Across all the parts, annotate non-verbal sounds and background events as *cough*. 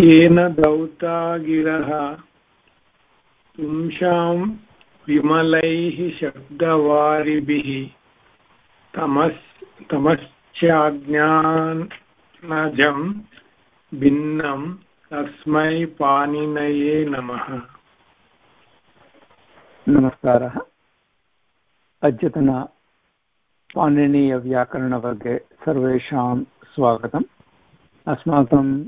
येन दौता गिरः पुंसां विमलैः शब्दवारिभिः। तमस्, तमश्चाज्ञानजं भिन्नं तस्मै पाणिनये नमः। नमस्कारः। अद्यतन पाणिनीयव्याकरणवर्गे सर्वेषां स्वागतम्। अस्माकं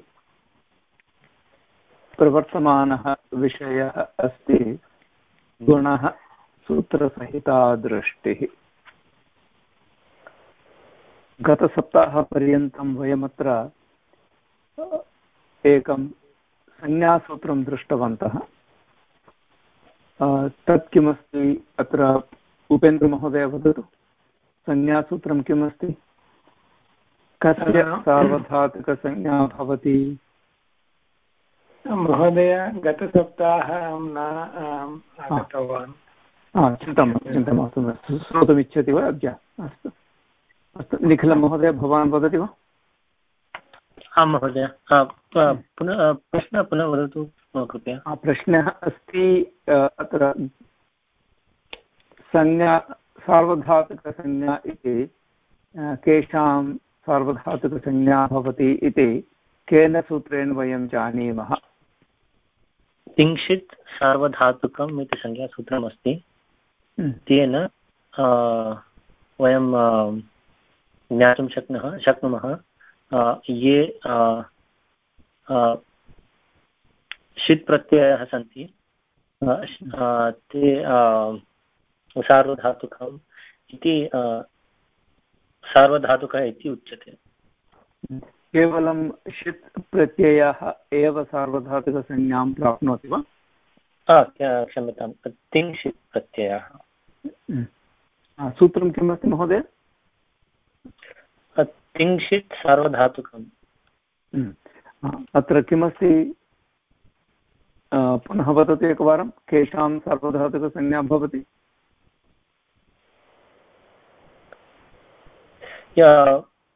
प्रवर्तमानः विषयः अस्ति। गुणः सूत्रसहितादृष्टिः। गतसप्ताहपर्यन्तं वयमत्र एकं संज्ञासूत्रं दृष्टवन्तः। तत् किमस्ति अत्र उपेन्द्रमहोदय वदतु। संज्ञासूत्रं किमस्ति? कस्य सार्वधातुकसंज्ञा भवति? महोदय गतसप्ताहे अहं न आगतवान्। चिन्ता चिन्ता मास्तु श्रोतुमिच्छति वा अद्य? अस्तु। अस्तु निखिलमहोदय भवान् वदति वा? आं महोदय। पुनः प्रश्नः पुनः वदतु कृपया प्रश्नः अस्ति अत्र संज्ञा सार्वधातुकसंज्ञा इति केषां सार्वधातुकसंज्ञा भवति इति केन सूत्रेण वयं जानीमः? तिंशित् सार्वधातुकम् इति संज्ञासूत्रमस्ति हम्म। तेन वयं ज्ञातुं शक्नुमः शक्नुमः ये षित् प्रत्ययाः सन्ति ते सार्वधातुकम् इति सार्वधातुकः इति उच्यते। केवलं षित् प्रत्ययः एव सार्वधातुकसंज्ञां प्राप्नोति वा? क्षम्यतां तिङ् प्रत्ययः। सूत्रं किमस्ति महोदय? तिङ्क्षित् सार्वधातुकम्। अत्र किमस्ति? पुनः वदतु एकवारं केषां सार्वधातुकसंज्ञा भवति?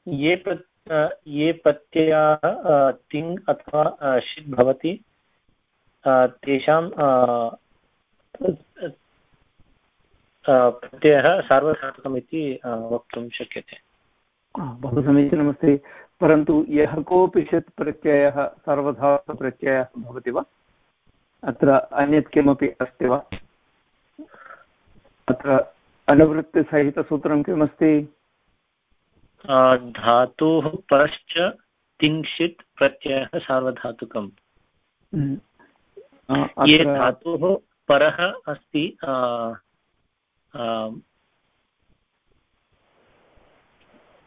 ये ये प्रत्ययाः तिङ् अथवा षित् भवति। तेषां प्रत्ययः सार्वधातुकम् इति वक्तुं शक्यते। बहु समीचीनमस्ति। परन्तु यः कोऽपि षत् प्रत्ययः सर्वधातुप्रत्ययः भवति वा? अत्र अन्यत् किमपि अस्ति वा? अत्र अनुवृत्तिसहितसूत्रं किमस्ति? धातोः परश्च तिङ्क्षित् प्रत्ययः सार्वधातुकम् हम्म। ये धातोः परः अस्ति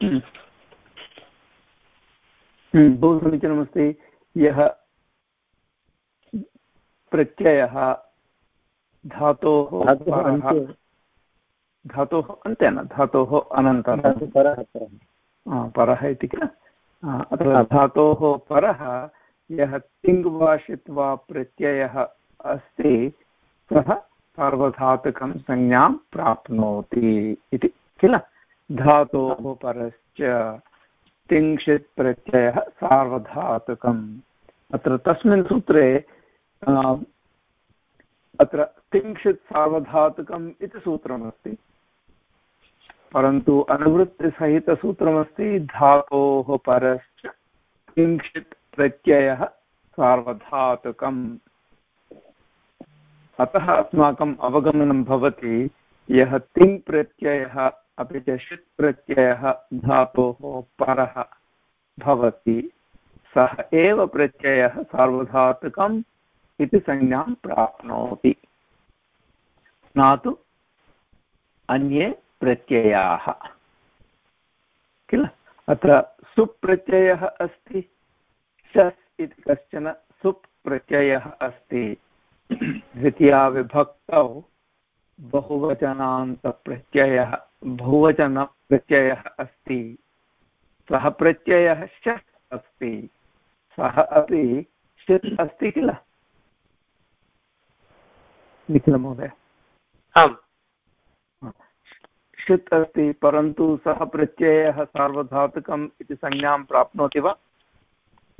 हम्म। हम्म, बहु समीचीनमस्ति यः प्रत्ययः धातोः धातोः अन्ते न धातोः अनन्तरं परः इति किल? अत्र धातोः परः यः तिङ् वा षित् वा प्रत्ययः अस्ति सः सार्वधातुकं संज्ञां प्राप्नोति इति किल? धातोः परश्च तिङ्क्षित् प्रत्ययः सार्वधातुकम्। अत्र तस्मिन् सूत्रे अत्र तिंशित् सार्वधातुकम् इति सूत्रमस्ति। परन्तु अनुवृत्तिसहितसूत्रमस्ति धातोः परश्च किञ्चित् प्रत्ययः सार्वधातुकम्। अतः अस्माकम् अवगमनं भवति यः तिङ् प्रत्ययः, अपि च षित् प्रत्ययः धातोः परः भवति। सः एव प्रत्ययः सार्वधातुकम् इति संज्ञां प्राप्नोति। न तु अन्ये प्रत्ययाः। किल? अत्र सुप् अस्ति। शस् इति कश्चन सुप् प्रत्ययः अस्ति। द्वितीयाविभक्तौ बहुवचनान्तप्रत्ययः, बहुवचनप्रत्ययः अस्ति। सः प्रत्ययः शस् अस्ति। सः अपि षित् अस्ति किल? निखिलमहोदय आम्। षित् अस्ति परन्तु सः प्रत्ययः सार्वधातुकम् इति संज्ञां प्राप्नोति वा?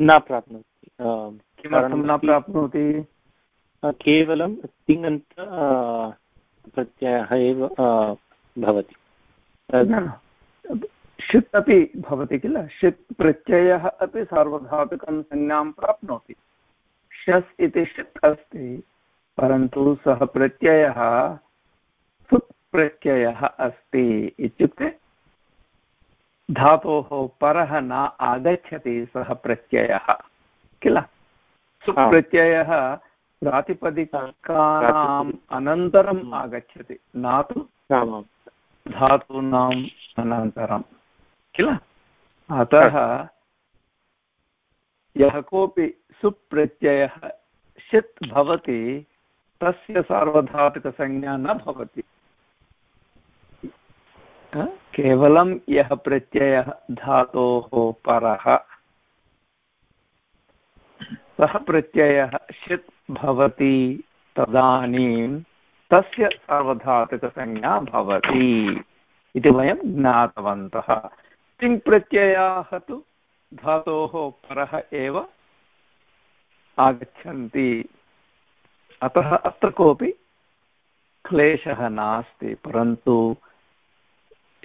न प्राप्नोति। किमर्थं न प्राप्नोति? केवलं तिङन्त प्रत्ययः एव भवति। षित् अपि भवति किल? षित् प्रत्ययः अपि सार्वधातुकं संज्ञां प्राप्नोति। शस् इति षित् अस्ति परन्तु सः प्रत्ययः प्रत्ययः अस्ति इत्युक्ते धातोः परः न आगच्छति सः प्रत्ययः किल? सुप्रत्ययः प्रातिपदिकानाम् अनन्तरम् आगच्छति न तु धातूनाम् अनन्तरं किल? अतः यः कोऽपि सुप्रत्ययः षित् भवति तस्य सार्वधातुकसंज्ञा न भवति। केवलं यः प्रत्ययः धातोः परः। सः प्रत्ययः षित् भवति तदानीं, तस्य सार्वधातुकसंज्ञा भवति इति वयं ज्ञातवन्तः। तिङ्प्रत्ययाः तु धातोः परः एव आगच्छन्ति। अतः अत्र कोऽपि क्लेशः नास्ति, परन्तु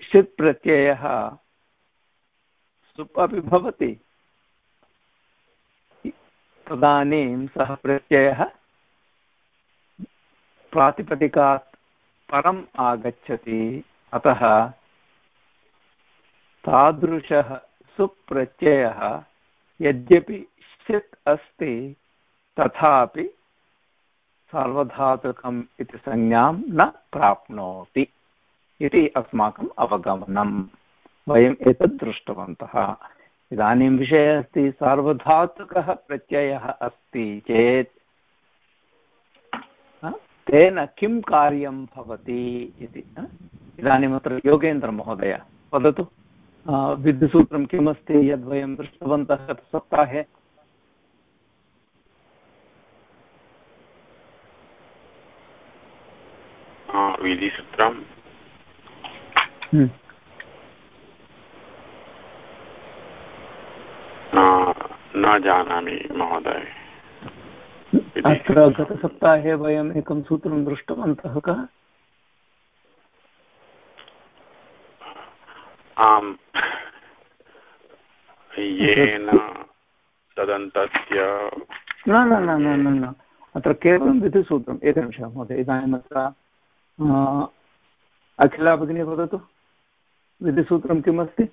षित् प्रत्ययः सुप् अपि भवति। तदानीं सः प्रत्ययः प्रातिपदिकात् परम् आगच्छति। अतः तादृशः सुप्रत्ययः यद्यपि षित् अस्ति, तथापि सार्वधातुकम् इति संज्ञां न प्राप्नोति। इति अस्माकम् अवगमनं। वयम् एतत् दृष्टवन्तः। इदानीं विषयः अस्ति, सार्वधातुकः प्रत्ययः अस्ति चेत् तेन किं कार्यं भवति इति इदानीम् अत्र योगेन्द्रमहोदय, वदतु। विद्युसूत्रं किमस्ति यद्वयं दृष्टवन्तः सप्ताहे? विधिसूत्रं। न जानामि महोदय। अत्र गतसप्ताहे वयम् एकं सूत्रं दृष्टवन्तः कः? आम् येन तदन्तस्य न न न न न न। अत्र केवलं विधिसूत्रम् एकनिमिषः महोदय इदानीम् अत्र अखिला भगिनी वदतु। विधिसूत्रं किमस्ति?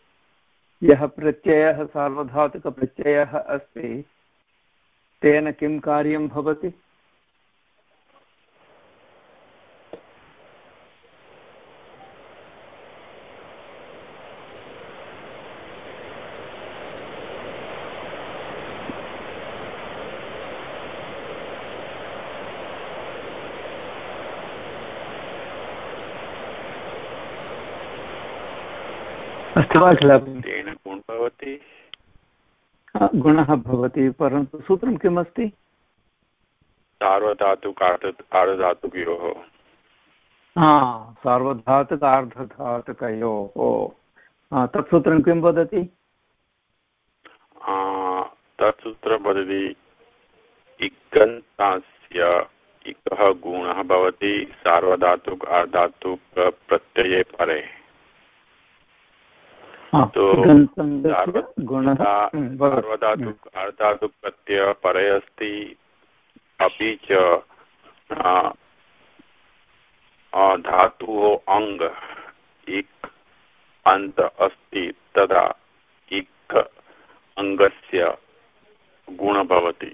यः प्रत्ययः सार्वधातुकप्रत्ययः अस्ति तेन किं कार्यं भवति? अस्तु वा किल तेन गुण भवति। गुणः भवति परन्तु सूत्रं किमस्ति? सार्वधातुक आर्धधातुकयोः। सार्वधातुक आर्धधातुकयोः। तत् सूत्रं किं वदति? तत् सूत्रं वदति इकन्तास्य इकः गुणः भवति सार्वधातुक आर्धातुकप्रत्यये परे। तो सार्वधातुक अर्धातुक प्रत्यय परे अस्ति अपि च धातुः अङ्ग इक् अन्त अस्ति तदा इक् अङ्गस्य गुणः भवति।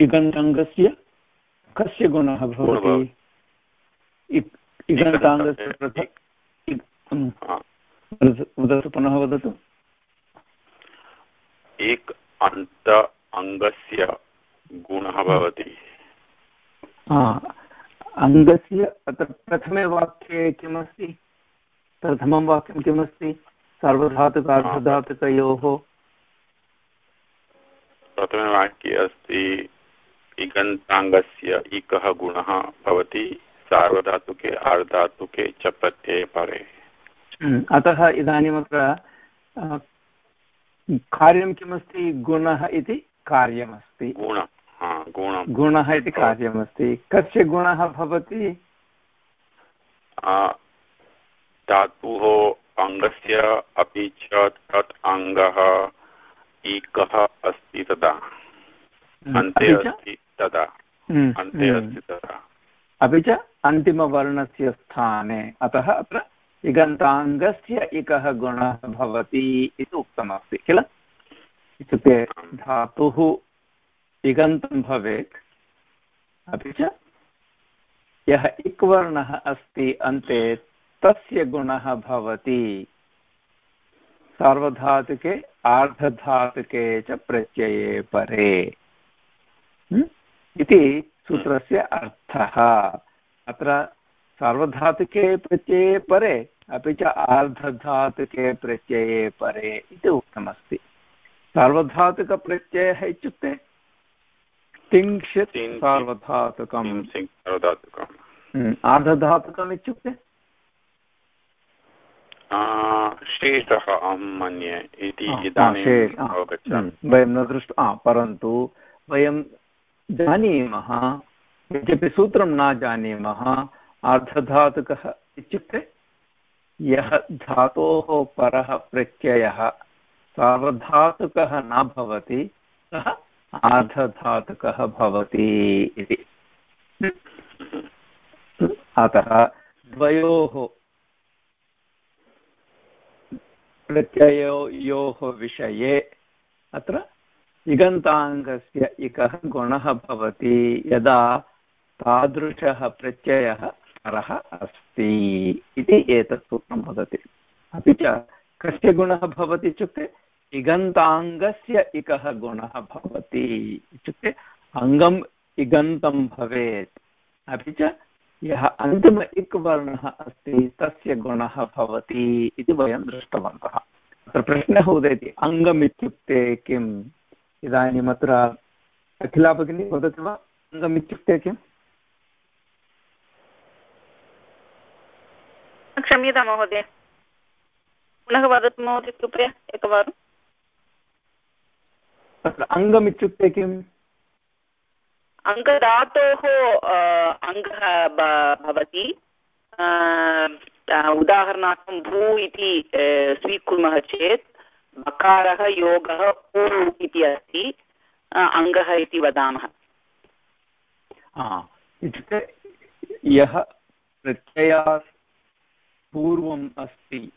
इगन्ताङ्गस्य कस्य गुणः भवति? इगन्ताङ्गस्य वदतु पुनः वदतु एक अन्त अङ्गस्य गुणः भवति। अङ्गस्य अत्र प्रथमे वाक्ये किमस्ति? प्रथमं वाक्यं किमस्ति? सार्वधातुकार्धधातुकयोः। प्रथमे वाक्ये अस्ति इगन्ताङ्गस्य इकः गुणः भवति सार्वधातुके आर्धातुके च प्रत्यये परे। अतः इदानीमत्र कार्यं किमस्ति? गुणः इति कार्यमस्ति। गुणः इति कार्यमस्ति। कस्य गुणः भवति? धातुः अङ्गस्य अपि च तत् अङ्गः एकः अस्ति तदा। हम्म, अन्ते अस्ति तदा। हम्म, अन्ते हम्म। अस्ति तदा। अपि च? अन्तिमवर्णस्य स्थाने। अतः अत्र इगन्ताङ्गस्य एकः गुणः भवति इति उक्तमस्ति, किल? इत्युक्ते धातुः इगन्तं भवेत्, अपि च यः इक्वर्णः अस्ति अन्ते तस्य गुणः भवति। सार्वधातुके, आर्धधातुके च प्रत्यये परे। इति सूत्रस्य अर्थः। अत्र सार्वधातुके प्रत्यये परे अपि च आर्धधातुके प्रत्यये परे इति उक्तमस्ति। सार्वधातुकप्रत्ययः इत्युक्ते तिङ्क्षित् सार्वधातुकम्। आर्धधातुकम् इत्युक्ते? शेषः अहं मन्ये इति वयं न दृष्ट परन्तु वयं जानीमः यद्यपि सूत्रं न जानीमः अर्धधातुकः इत्युक्ते यः धातोः परः प्रत्ययः सार्वधातुकः न भवति, सः आर्धधातुकः भवति इति। अतः द्वयोः प्रत्ययोः विषये अत्र इगन्ताङ्गस्य एकः गुणः भवति, यदा तादृशः प्रत्ययः परः अस्ति इति एतत् सूत्रं वदति। अपि च कस्य गुणः भवति इत्युक्ते इगन्ताङ्गस्य एकः गुणः भवति इत्युक्ते अङ्गम् इगन्तं भवेत्। अपि च यः अन्तिम इक् वर्णः अस्ति तस्य गुणः भवति इति वयं दृष्टवन्तः। अत्र प्रश्नः उदेति अङ्गमित्युक्ते किम्? इदानीम् अत्र अखिला भगिनी वदति वा? अङ्गमित्युक्ते किम्? क्षम्यतां महोदय। पुनः वदतु महोदय कृपया एकवारम् अत्र अङ्गमित्युक्ते किम्? अङ्गधातोः अङ्गः भवति। उदाहरणार्थं भू इति स्वीकुर्मः चेत् बकारः योगः ऊ इति अस्ति। अङ्गः इति वदामः। इत्युक्ते यः प्रत्ययात् पूर्वम् अस्ति।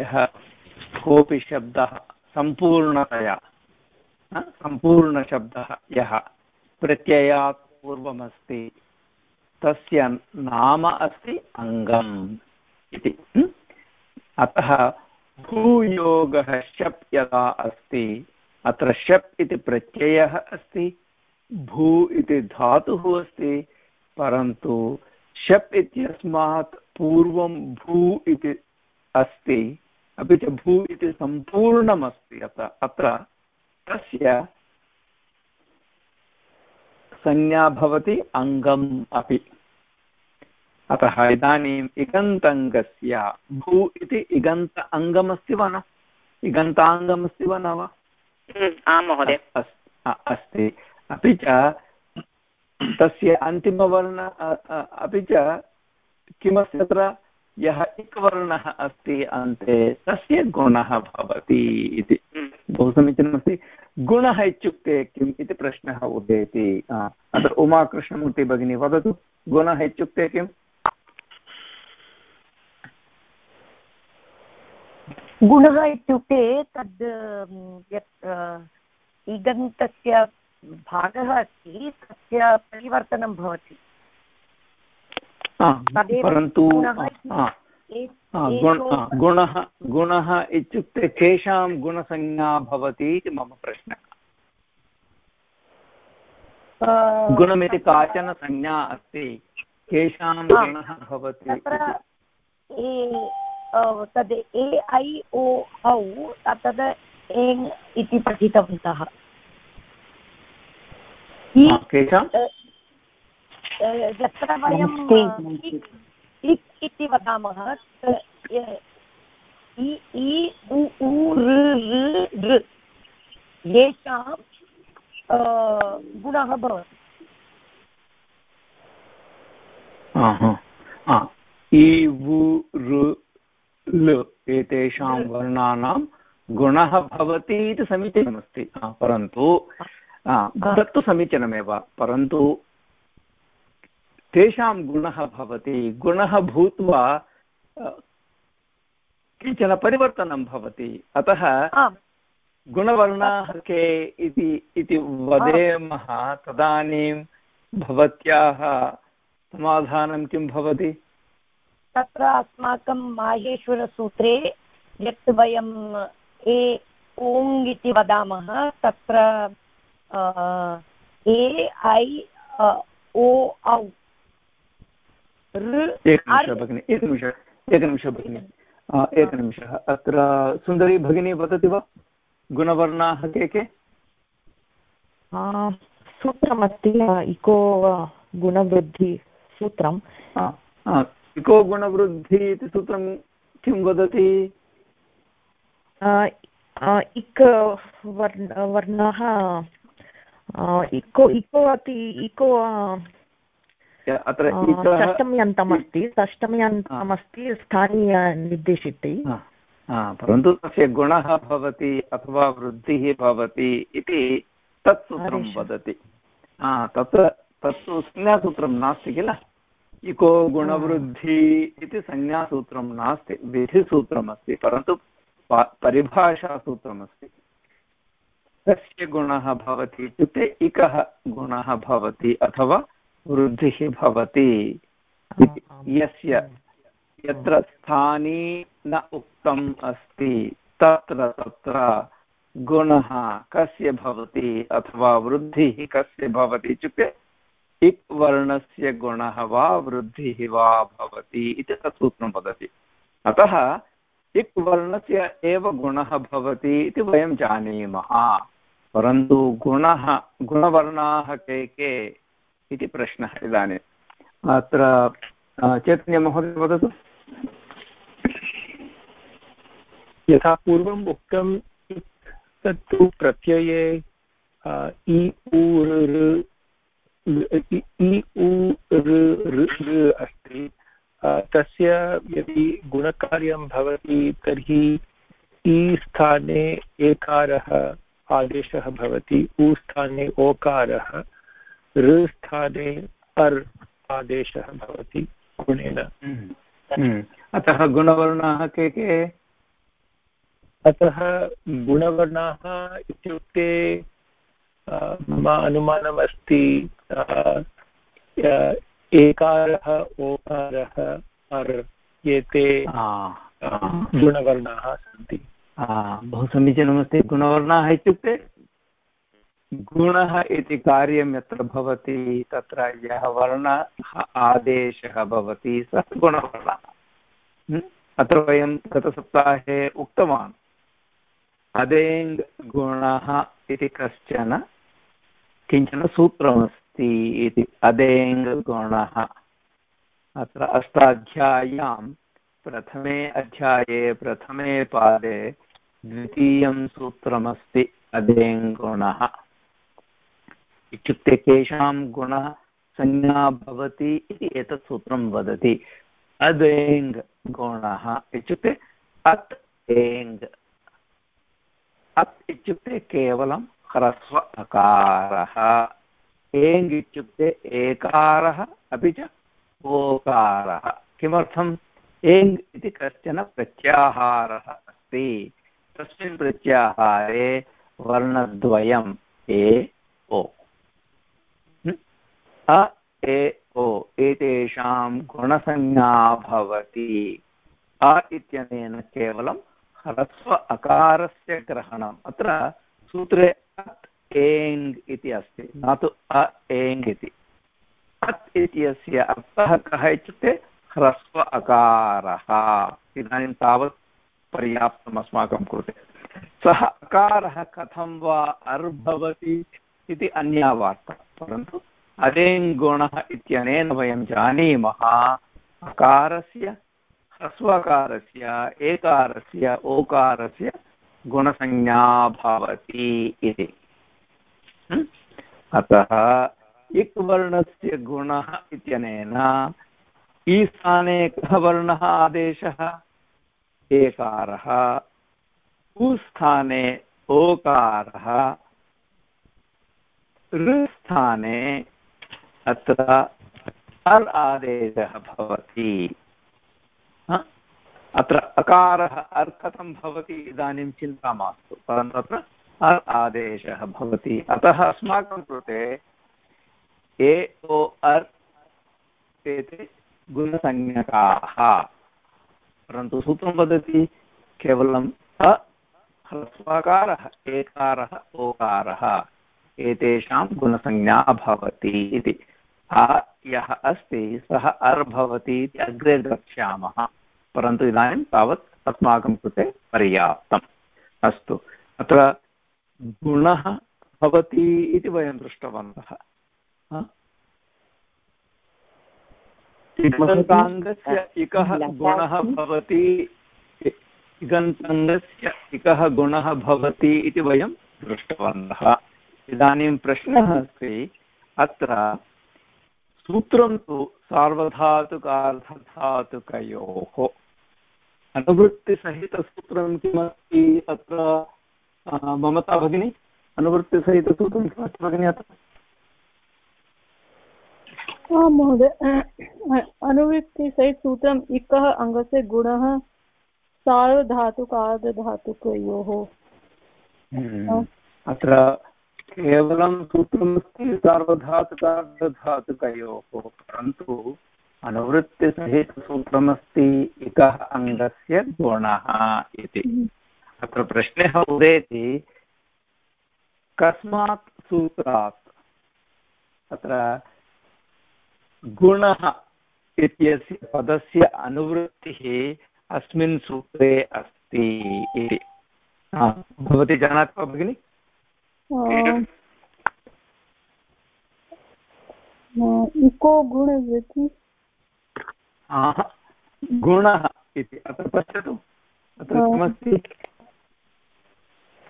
यः कोऽपि शब्दः सम्पूर्णतया सम्पूर्णशब्दः यः प्रत्ययात् पूर्वमस्ति, तस्य नाम अस्ति अङ्गम् इति। अतः भूयोगः शप् यदा अस्ति, अत्र शप् इति प्रत्ययः अस्ति, भू इति धातुः अस्ति, परन्तु शप् इत्यस्मात् पूर्वं भू इति अस्ति अपि च भू इति सम्पूर्णमस्ति अत्र अत्र तस्य संज्ञा भवति अङ्गम् अपि। अतः इदानीम् इगन्तङ्गस्य भू इति इगन्त अङ्गमस्ति वा न? इगन्ताङ्गमस्ति वा न वा? हम्म, अस्ति। अपि च तस्य अन्तिमवर्ण अपि च किमस्ति अत्र यः इक् वर्णः अस्ति अन्ते तस्य गुणः भवति इति। हम्म। बहु समीचीनमस्ति। गुणः इत्युक्ते किम् इति प्रश्नः उदेति। अत्र उमाकृष्णमूर्ति भगिनी वदतु गुणः इत्युक्ते किम्? गुणः इत्युक्ते तद् यत् इगन्तस्य भागः अस्ति तस्य परिवर्तनं भवति। परन्तु गुणः गुणः इत्युक्ते केषां गुणसंज्ञा भवति इति मम प्रश्नः। गुणमिति काचन संज्ञा अस्ति केषां गुणः भवति तद् ए ऐ ओ औ तद् एङ् इति पठितवन्तः। यत्र वयं इक् इति वदामः येषां गुणः भवति। इ वु ऋ एतेषां वर्णानां गुणः भवति इति समीचीनमस्ति। परन्तु तत्तु समीचीनमेव परन्तु तेषां गुणः भवति गुणः भूत्वा किंचन परिवर्तनं भवति। अतः गुणवर्णाः के इति इति वदेमः तदानीं भवत्याः समाधानं किं भवति? तत्र अस्माकं माहेश्वरसूत्रे यत् वयम् ए ओङ् इति वदामः तत्र ए ऐ ओ औ। एकनिमिषः भगिनि एकनिमिषः एकनिमिषः भगिनि। एकनिमिषः अत्र सुन्दरी भगिनी वदति वा? गुणवर्णाः के? के सूत्रमस्ति इको गुणवृद्धिसूत्रं इको गुणवृद्धि इति सूत्रं किं वदति? इक् वर्ण वर्णः इको इको अति इको अत्र षष्टम्यन्तमस्ति षष्टम्यन्तमस्ति स्थानीयनिर्देशिते परन्तु तस्य गुणः भवति अथवा वृद्धिः भवति इति तत् सूत्रं वदति। तत्र तत्तु संज्ञासूत्रं नास्ति किल? इको गुणवृद्धि इति संज्ञासूत्रं नास्ति विधिसूत्रमस्ति परन्तु परिभाषासूत्रमस्ति। कस्य गुणः भवति इत्युक्ते इकः गुणः भवति अथवा वृद्धिः भवति। यस्य यत्र स्थानी न उक्तम् अस्ति तत्र तत्र गुणः कस्य भवति अथवा वृद्धिः कस्य भवति इत्युक्ते इक् वर्णस्य गुणः वा वृद्धिः वा भवति इति तत् सूत्रं वदति। अतः इक् वर्णस्य एव गुणः भवति इति वयं जानीमः। परन्तु गुणः गुणवर्णाः के के इति प्रश्नः इदानीम्। अत्र चैतन्यमहोदय वदतु। यथा पूर्वम् उक्तं तत्तु प्रत्यये इ, उ अस्ति। तस्य यदि गुणकार्यं भवति, तर्हि इ स्थाने एकारः आदेशः भवति, उ स्थाने ओकारः। ऋ स्थाने अर् आदेशः भवति गुणेन। हम्म, हम्म। अतः गुणवर्णाः के के? अतः गुणवर्णाः इत्युक्ते मम अनुमानमस्ति एकारः ओकारः अर् एते गुणवर्णाः सन्ति। बहु समीचीनमस्ति गुणवर्णाः इत्युक्ते। गुणः इति कार्यं यत्र भवति, तत्र यः वर्णः आदेशः भवति, सः गुणवर्णः। अत्र वयं गतसप्ताहे उक्तवान्। अदेङ् गुणः इति कश्चन, किंचन सूत्रमस्ति इति। अदेङ् गुणः। अत्र अष्टाध्याय्यां, प्रथमे अध्याये, प्रथमे पादे द्वितीयं सूत्रमस्ति अदेङ्गुणः इत्युक्ते केषां गुणः संज्ञा भवति इति एतत् सूत्रं वदति। अदेङ् गुणः इत्युक्ते अत् एङ् अत् इत्युक्ते केवलं ह्रस्व अकारः। एङ् इत्युक्ते एकारः, अपि च ओकारः। किमर्थम्? एङ् इति कश्चन प्रत्याहारः अस्ति। तस्मिन् प्रत्याहारे वर्णद्वयम् ए, ओ। अ, ए, ओ, एतेषां गुणसंज्ञा भवति। अ इत्यनेन केवलं ह्रस्व अकारस्य ग्रहणम्। अत्र सूत्रे अत् एङ् इति अस्ति। न तु अ एङ् इति। अत् इत्यस्य अर्थः कः इत्युक्ते ह्रस्व अकारः। इदानीं तावत् पर्याप्तम् अस्माकं कृते। सः अकारः कथं वा अर्भवति इति अन्या वार्ता परन्तु अदेङ्गुणः इत्यनेन वयं जानीमः। अकारस्य ह्रस्वकारस्य, एकारस्य, ओकारस्य गुणसंज्ञा भवति इति। अतः इक् वर्णस्य गुणः इत्यनेन ईस्थाने कः वर्णः आदेशः? एकारः उस्थाने ओकारः ऋस्थाने अत्र अर् आदेशः भवति। अत्र अकारः अर् कथं भवति, इदानीं चिन्ता मास्तु। परन्तु अत्र अर् आदेशः भवति। अतः अस्माकं कृते ए, ओ, अर् एते गुणसंज्ञकाः। परन्तु सूत्रं वदति केवलम् अ एकारः, ओकारः, एतेषां गुणसंज्ञा भवति इति। यः अस्ति, सः अर् भवति इति अग्रे द्रक्ष्यामः। परन्तु इदानीं तावत् अस्माकं कृते पर्याप्तम्। अस्तु, अत्र गुणः भवति इति वयं दृष्टवन्तः। इगन्ताङ्गस्य इकः गुणः भवति इगन्ताङ्गस्य इकः गुणः भवति इति वयं दृष्टवन्तः। इदानीं प्रश्नः अस्ति, अत्र सूत्रं तु सार्वधातुकार्धधातुकयोः अनुवृत्तिसहितसूत्रं किमस्ति अत्र? ममता भगिनी अनुवृत्तिसहितसूत्रं किमस्ति भगिनी अत्र? आं महोदय अनुवृत्तिसहितसूत्रम् इकः अङ्गस्य गुणः सार्वधातुकार्धधातुकयोः हम्म। अत्र केवलं सूत्रमस्ति सार्वधातुकार्धधातुकयोः, परन्तु अनुवृत्तिसहितसूत्रमस्ति इकः अङ्गस्य गुणः इति। अत्र प्रश्नः उदेति, कस्मात् सूत्रात् अत्र गुणः इत्यस्य पदस्य अनुवृत्तिः अस्मिन् सूत्रे अस्ति इति। भवती जानाति वा भगिनि? इको गुणवृत्ति गुणः इति। अत्र पश्यतु। अत्र किमस्ति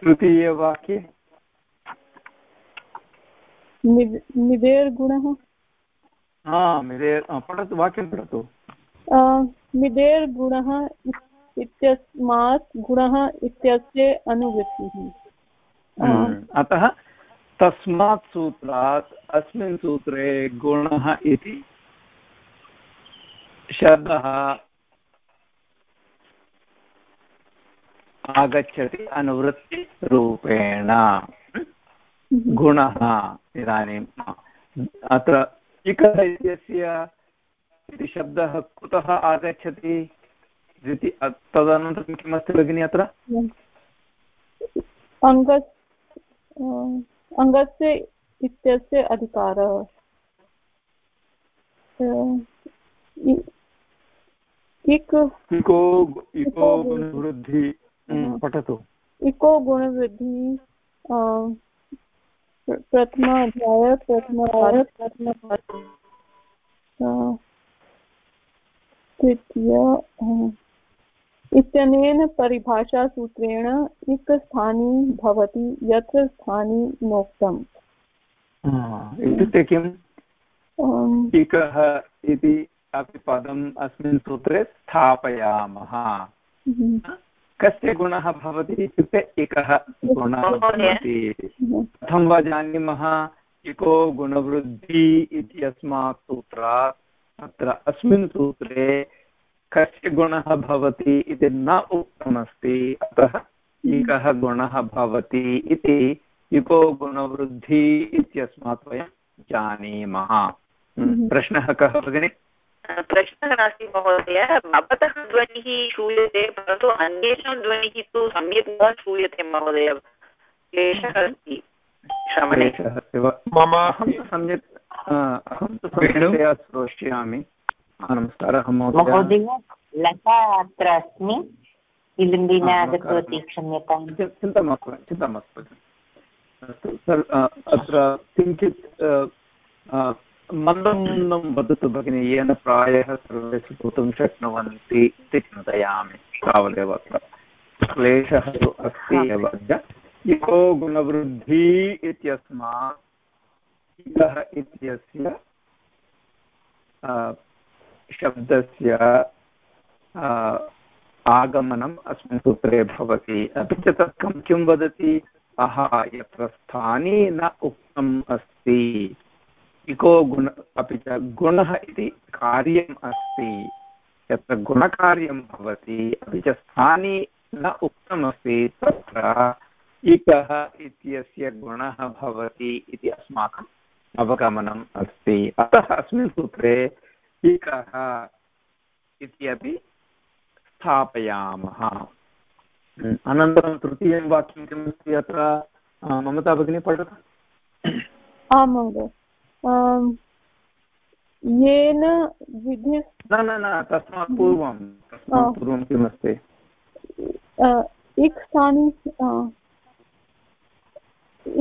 तृतीयवाक्ये मिदेर्गुणः हा? मिदेर् पठतु वाक्यं पठतु। मिदेर्गुणः इत्यस्मात् गुणः इत्यस्य अनुवृत्तिः। अतः तस्मात् सूत्रात् अस्मिन् सूत्रे गुणः इति शब्दः आगच्छति अनुवृत्तिरूपेण। गुणः इदानीम् अत्र इकः इत्यस्य इति शब्दः कुतः आगच्छति? तदनन्तरं किमस्ति भगिनि अत्र? अङ्गस्य इत्यस्य अधिकारः। इक् इको इको गुणवृद्धि हम्म, पठतु। इको गुणवृद्धि प्रथमाध्याय प्रथमाध्याय तृतीय इत्यनेन परिभाषासूत्रेण इक् स्थानी भवति यत्र स्थानी नोक्तम्। इत्युक्ते किम्? इकः इति अपि पदम् अस्मिन् सूत्रे स्थापयामः। कस्य गुणः भवति इत्युक्ते एकः गुणः भवति। कथं वा जानीमः? इको गुणवृद्धि इत्यस्मात् सूत्रात् अत्र अस्मिन् सूत्रे कस्य गुणः भवति इति न उक्तमस्ति। अतः एकः गुणः भवति इति इको गुणवृद्धि इत्यस्मात् वयं जानीमः। प्रश्नः कः भगिनि? प्रश्नः नास्ति महोदय भवतः ध्वनिः श्रूयते परन्तु अन्येषां ध्वनिः तु सम्यक् न श्रूयते महोदय। क्लेशः अस्ति। श्रवणे। मम अहं सम्यक् अहं तु सम्यक्तया श्रोष्यामि। नमस्कारः महोदय लता अत्र अस्मि विलम्बेन आगतवती क्षम्यतां। चिन्ता मास्तु चिन्ता मास्तु अस्तु अत्र किञ्चित् मन्दं मन्दं वदतु भगिनि येन प्रायः सर्वे श्रोतुं शक्नुवन्ति इति चिन्तयामि तावदेव अत्र। क्लेशः तु अस्ति एव इको गुणवृद्धि इत्यस्मात् इत्यस्य शब्दस्य आगमनम् अस्मिन् सूत्रे भवति। अपि च तत् कं वदति? अहा, यत्र स्थाने न उक्तम् अस्ति। इको गुण, अपि च गुणः इति कार्यम् अस्ति। यत्र गुणकार्यं भवति, अपि च स्थाने न उक्तमस्ति, तत्र इकः इत्यस्य गुणः भवति इति अस्माकम् अवगमनम् अस्ति। अतः अस्मिन् सूत्रे इकः इति अपि स्थापयामः। अनन्तरं तृतीयं वाक्यं किमस्ति अत्र? ममता भगिनी पठतु। आं महोदय। येन विधि न न न तस्मात् पूर्वं। तस्मात् पूर्वं किमस्ति? इक् स्थानि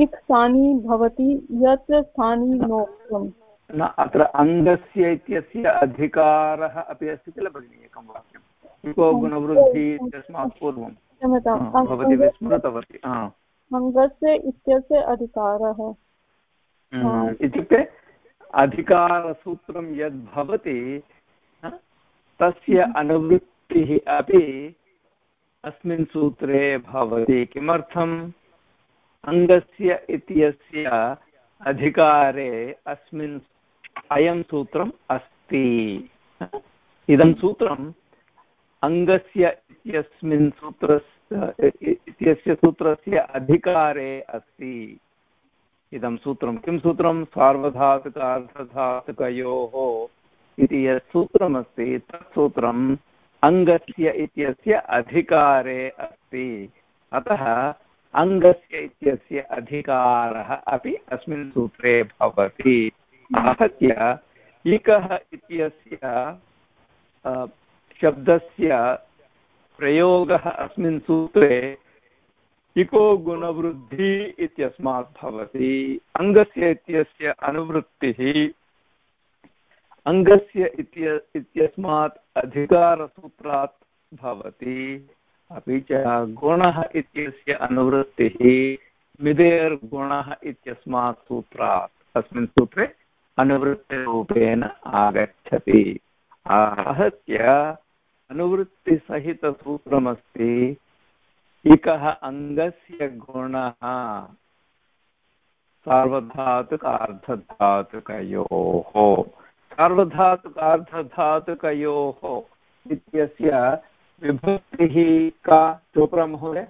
इक् स्थानि भवति यत्र स्थानि नोक्तम् न अत्र अङ्गस्य इत्यस्य अधिकारः अपि अस्ति किल भगिनि एकं वाक्यम् इको गुणवृद्धि इत्यस्मात् पूर्वं। भवती विस्मृतवती अङ्गस्य इत्यस्य अधिकारः। हम्म, इत्युक्ते अधिकारसूत्रं यद् भवति तस्य हम्म। अनुवृत्तिः अपि अस्मिन् सूत्रे भवति। किमर्थम्? अङ्गस्य इत्यस्य अधिकारे अस्मिन् अयं सूत्रम् अस्ति। इदं सूत्रम् अङ्गस्य इत्यस्मिन् सूत्रस्य इत्यस्य सूत्रस्य अधिकारे अस्ति। इदं सूत्रं किं सूत्रं? सार्वधातुकार्धधातुकयोः इति यत् सूत्रमस्ति, तत् सूत्रम् अङ्गस्य इत्यस्य अधिकारे अस्ति। अतः अङ्गस्य इत्यस्य अधिकारः अपि अस्मिन् सूत्रे भवति। आहत्य इकः इत्यस्य शब्दस्य प्रयोगः अस्मिन् सूत्रे इको गुणवृद्धि इत्यस्मात् भवति। अङ्गस्य इत्यस्य अनुवृत्तिः, अङ्गस्य इत्य, इत्यस्मात् अधिकारसूत्रात् भवति। अपि च गुणः इत्यस्य अनुवृत्तिः मिदेर्गुणः इत्यस्मात् सूत्रात्। अस्मिन् सूत्रे अनुवृत्तिरूपेण आगच्छति। आहत्य अनुवृत्तिसहितसूत्रमस्ति। इकः अङ्गस्य गुणः। सार्वधातुकार्धधातुकयोः। सार्वधातुकार्धधातुकयोः इत्यस्य विभक्तिः का चोप्रा महोदय?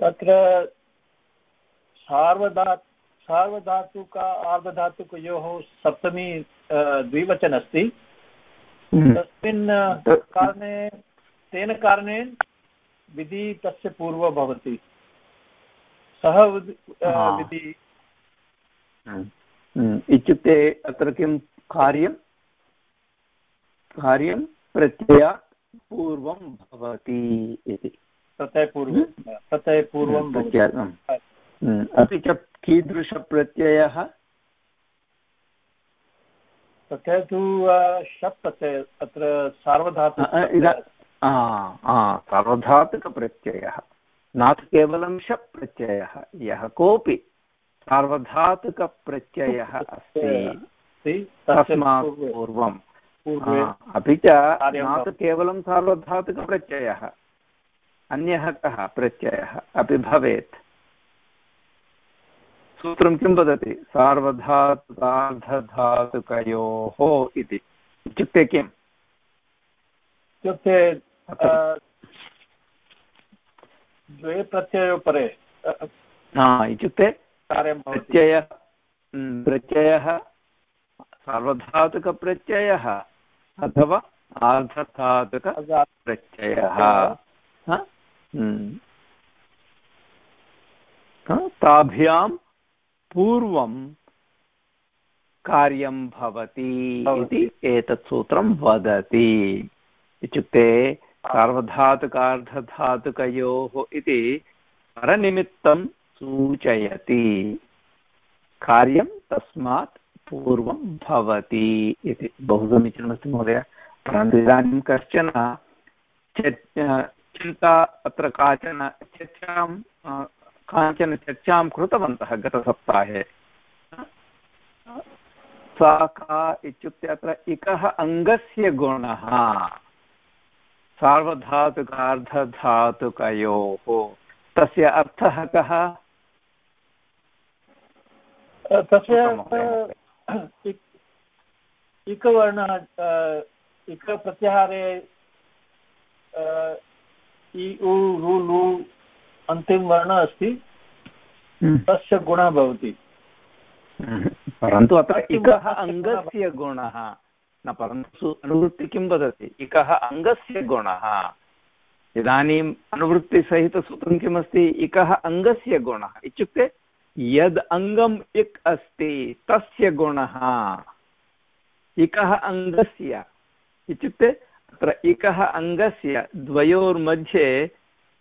तत्र सार्वधा सार्वधातुक आर्धधातुकयोः सप्तमी द्विवचन अस्ति। हम्म। तस्मिन् कारणे तेन कारणेन विधि तस्य पूर्व भवति। सः विधि हम्म। हम्म। इत्युक्ते अत्र किं? कार्यं? कार्यं प्रत्ययात् पूर्वं भवति इति। ततः पूर्वं ततः पूर्वं अपि च कीदृशप्रत्ययः? तथा तु शप् प्रत्यय अत्र सार्वधातु सार्वधातुकप्रत्ययः। न तु केवलं शप् प्रत्ययः यः कोऽपि सार्वधातुकप्रत्ययः अस्ति तस्मात् पूर्वम्। अपि च न तु केवलं सार्वधातुकप्रत्ययः। अन्यः कः प्रत्ययः? अपि भवेत्। सूत्रं किं वदति? सार्वधातुकार्धधातुकयोः इति। इत्युक्ते किम्? इत्युक्ते द्वे प्रत्ययोपरे इत्युक्ते प्रत्ययः प्रत्ययः सार्वधातुकप्रत्ययः अथवा आर्धधातुकप्रत्ययः ताभ्यां पूर्वं कार्यं भवति इति एतत् सूत्रं वदति। इत्युक्ते सार्वधातुकार्धधातुकयोः इति परनिमित्तं सूचयति। कार्यं तस्मात् पूर्वं भवति इति। बहु समीचीनमस्ति महोदय। परन्तु इदानीं कश्चन चिन्ता अत्र काचन चर्चां काञ्चन चर्चां कृतवन्तः गतसप्ताहे। सा का इत्युक्ते अत्र इकः अङ्गस्य गुणः। सार्वधातुकार्धधातुकयोः। तस्य अर्थः कः? तस्य इकवर्णः इकप्रत्याहारे इ उ लु अन्तिमवर्णः अस्ति। हम्म। तस्य गुणः भवति। परन्तु अत्र इकः अङ्गस्य गुणः। न परन्तु अनुवृत्ति किं वदति? इकः अङ्गस्य गुणः। इदानीम् अनुवृत्तिसहितसूत्रं किमस्ति? इकः अङ्गस्य गुणः। इत्युक्ते यद् अङ्गम् इक् अस्ति तस्य गुणः। इकः अङ्गस्य। इत्युक्ते अत्र इकः अङ्गस्य द्वयोर्मध्ये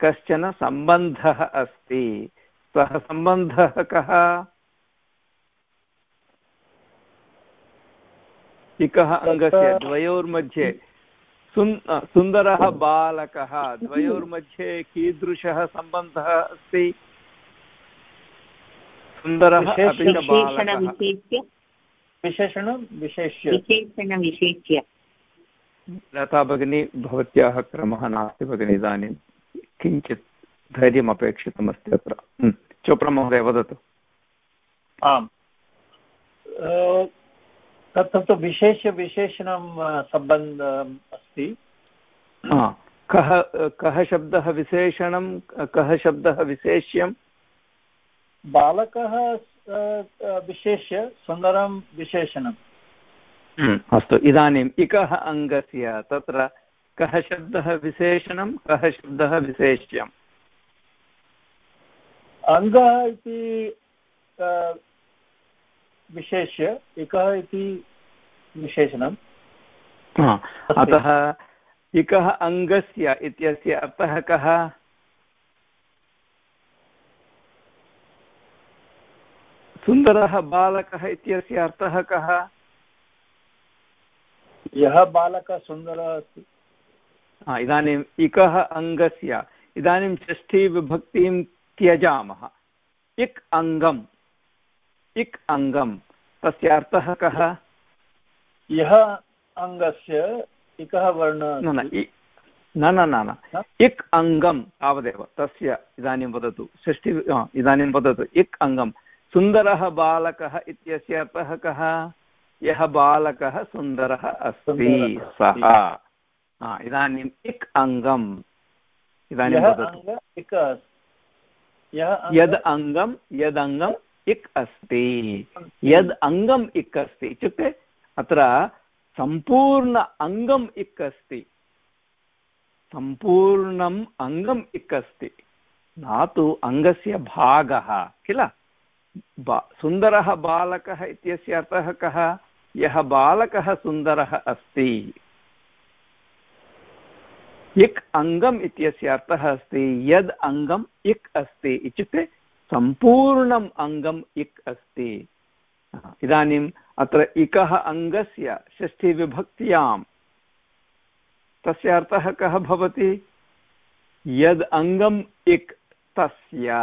कश्चन सम्बन्धः अस्ति। सः सम्बन्धः कः? इकः अङ्गस्य द्वयोर्मध्ये सुन् सुन्दरः बालकः। द्वयोर्मध्ये कीदृशः सम्बन्धः अस्ति? सुन्दरः अपि च बालकः। विशेषणं लता भगिनी भवत्याः क्रमः नास्ति भगिनि इदानीं। किञ्चित् धैर्यम् अपेक्षितमस्ति अत्र चोप्रमहोदय वदतु। आम्। तत्र विशेषविशेषणं सम्बन्ध अस्ति। कः कः शब्दः विशेषणं कः शब्दः विशेष्यं बालकः विशेष्य सुन्दरं विशेषणम्। अस्तु इदानीम् इकः अङ्गस्य तत्र कः शब्दः विशेषणं कः शब्दः विशेष्यम्? अङ्गः इति विशेष्य इकः इति विशेषणम् अतः इकः अङ्गस्य इत्यस्य अर्थः कः? सुन्दरः बालकः इत्यस्य अर्थः कः? यः बालकः सुन्दरः अस्ति। इदानीम् इकः अङ्गस्य इदानीं षष्ठीविभक्तिं त्यजामः। इक् अङ्गम् इक् अङ्गं तस्य अर्थः कः? यः अङ्गस्य इकः वर्णः न न न न इक् अङ्गं तावदेव तस्य इदानीं वदतु षष्टि इदानीं वदतु। इक् अङ्गं सुन्दरः बालकः इत्यस्य अर्थः कः? यः बालकः सुन्दरः अस्ति। सः। इदानीम् इक् अङ्गम् इदानीं यद् अङ्गं यदङ्गम् इक् अस्ति। यद् अङ्गम् इक् अस्ति इत्युक्ते अत्र सम्पूर्ण अङ्गम् इक् अस्ति। सम्पूर्णम् अङ्गम् इक् अस्ति। न तु अङ्गस्य भागः किल? बा सुन्दरः बालकः इत्यस्य अर्थः कः? यः बालकः सुन्दरः अस्ति। इक् अङ्गम् इत्यस्य अर्थः अस्ति यद् अङ्गम् इक् अस्ति इत्युक्ते सम्पूर्णम् अङ्गम् इक् अस्ति। इदानीम् अत्र इकः अङ्गस्य षष्ठीविभक्त्यां तस्य अर्थः कः भवति? यद् अङ्गम् इक् तस्य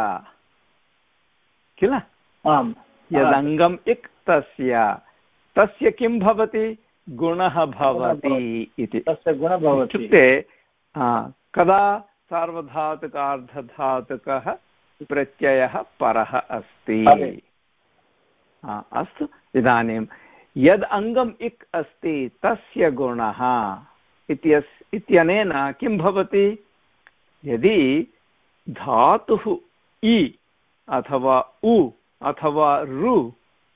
किल? आम्। यदङ्गम् इक् तस्य तस्य किं भवति? गुणः भवति। इति। तस्य गुणः भवति। इत्युक्ते कदा सार्वधातुकार्धधातुकः प्रत्ययः परः अस्ति? अस्तु इदानीं यद् अङ्गम् इक् अस्ति तस्य गुणः इत्यस् इत्यनेन किं भवति? यदि धातुः इ अथवा उ अथवा रु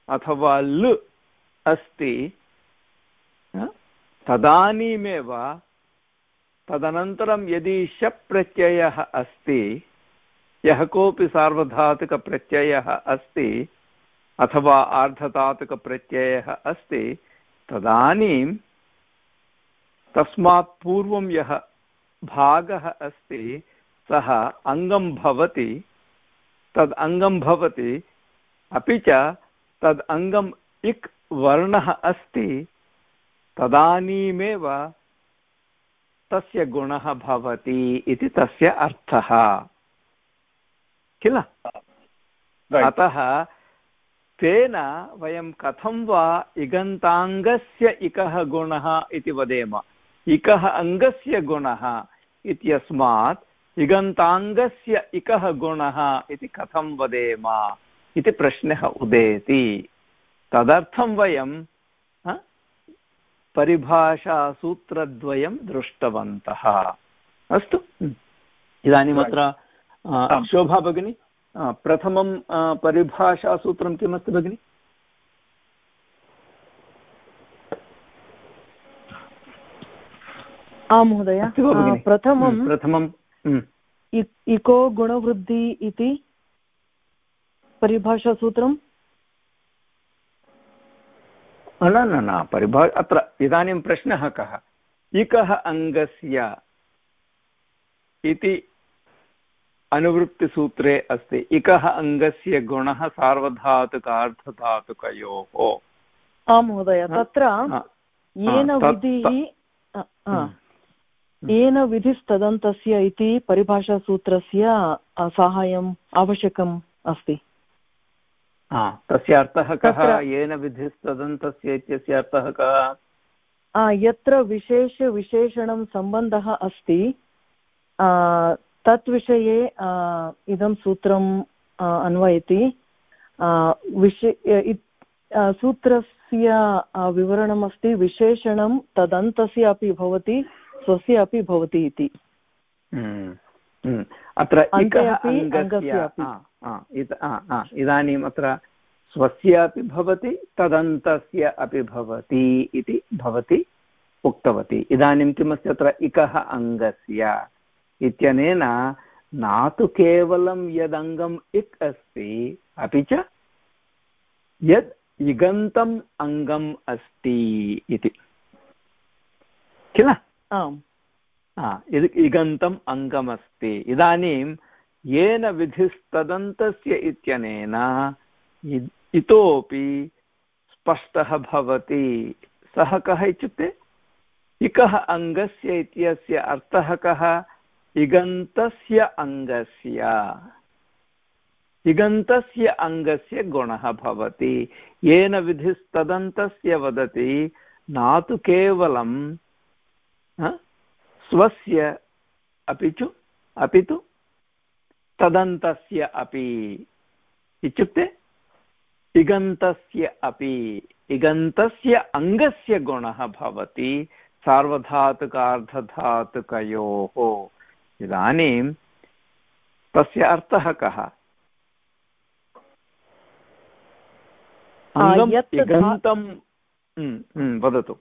अथवा लु अस्ति तदानीमेव तदनन्तरं यदि शप् प्रत्ययः अस्ति, यः कोऽपि सार्वधातुकप्रत्ययः अस्ति, अथवा आर्धधातुकप्रत्ययः अस्ति, तदानीं तस्मात् पूर्वं यः भागः अस्ति, सः अङ्गं भवति, तद् अङ्गं भवति, अपि च तद् अङ्गम् इक् वर्णः अस्ति, तदानीमेव तस्य गुणः भवति इति तस्य अर्थः। किल? अतः तेन वयं कथं वा इगन्ताङ्गस्य इकः गुणः इति वदेम। इकः अङ्गस्य गुणः इत्यस्मात् इगन्ताङ्गस्य इकः गुणः इति कथं वदेम इति प्रश्नः उदेति। तदर्थं वयं परिभाषासूत्रद्वयं दृष्टवन्तः। अस्तु। इदानीम् अत्र शोभा भगिनी प्रथमं परिभाषासूत्रं किमस्ति भगिनि? आं महोदय प्रथमं प्रथमं इको गुणवृद्धि इति परिभाषासूत्रं न न न परिभा अत्र इदानीं प्रश्नः कः? इकः अङ्गस्य इति अनुवृत्तिसूत्रे अस्ति। इकः अङ्गस्य गुणः सार्वधातुकार्धधातुकयोः आं महोदय तत्र येन विधिः येन विधिस्तदन्तस्य इति परिभाषासूत्रस्य साहाय्यम् आवश्यकम् अस्ति। तस्य अर्थः कः? येन विधिस्तदन्तस्य इत्यस्य अर्थः कः? यत्र विशेषविशेषणं सम्बन्धः अस्ति तत् विषये इदं सूत्रम् अन्वयति। विशे सूत्रस्य विवरणमस्ति विशेषणं तदन्तस्य अपि भवति स्वस्य अपि भवति इति। हम्म। अत्र इदानीम् अत्र स्वस्यापि भवति तदन्तस्य अपि भवति इति भवती उक्तवती। इदानीं किमस्ति अत्र इकः अङ्गस्य? इत्यनेन न तु केवलं यदङ्गम् इक् अस्ति अपि च यद् इगन्तम् अङ्गम् अस्ति इति। किल? आम्। इगन्तम् अङ्गमस्ति। इदानीं येन विधिस्तदन्तस्य इत्यनेन इतोपि स्पष्टः भवति। सः कः इत्युक्ते, इकः अङ्गस्य इत्यस्य अर्थः कः? इगन्तस्य अङ्गस्य। इगन्तस्य अङ्गस्य गुणः भवति। येन विधिस्तदन्तस्य वदति न तु केवलं स्वस्य अपि च अपि तु तदन्तस्य अपि इत्युक्ते इगन्तस्य अपि इगन्तस्य अङ्गस्य गुणः भवति सार्वधातुकार्धधातुकयोः। इदानीं तस्य अर्थः कः? इगन्तं वदतु।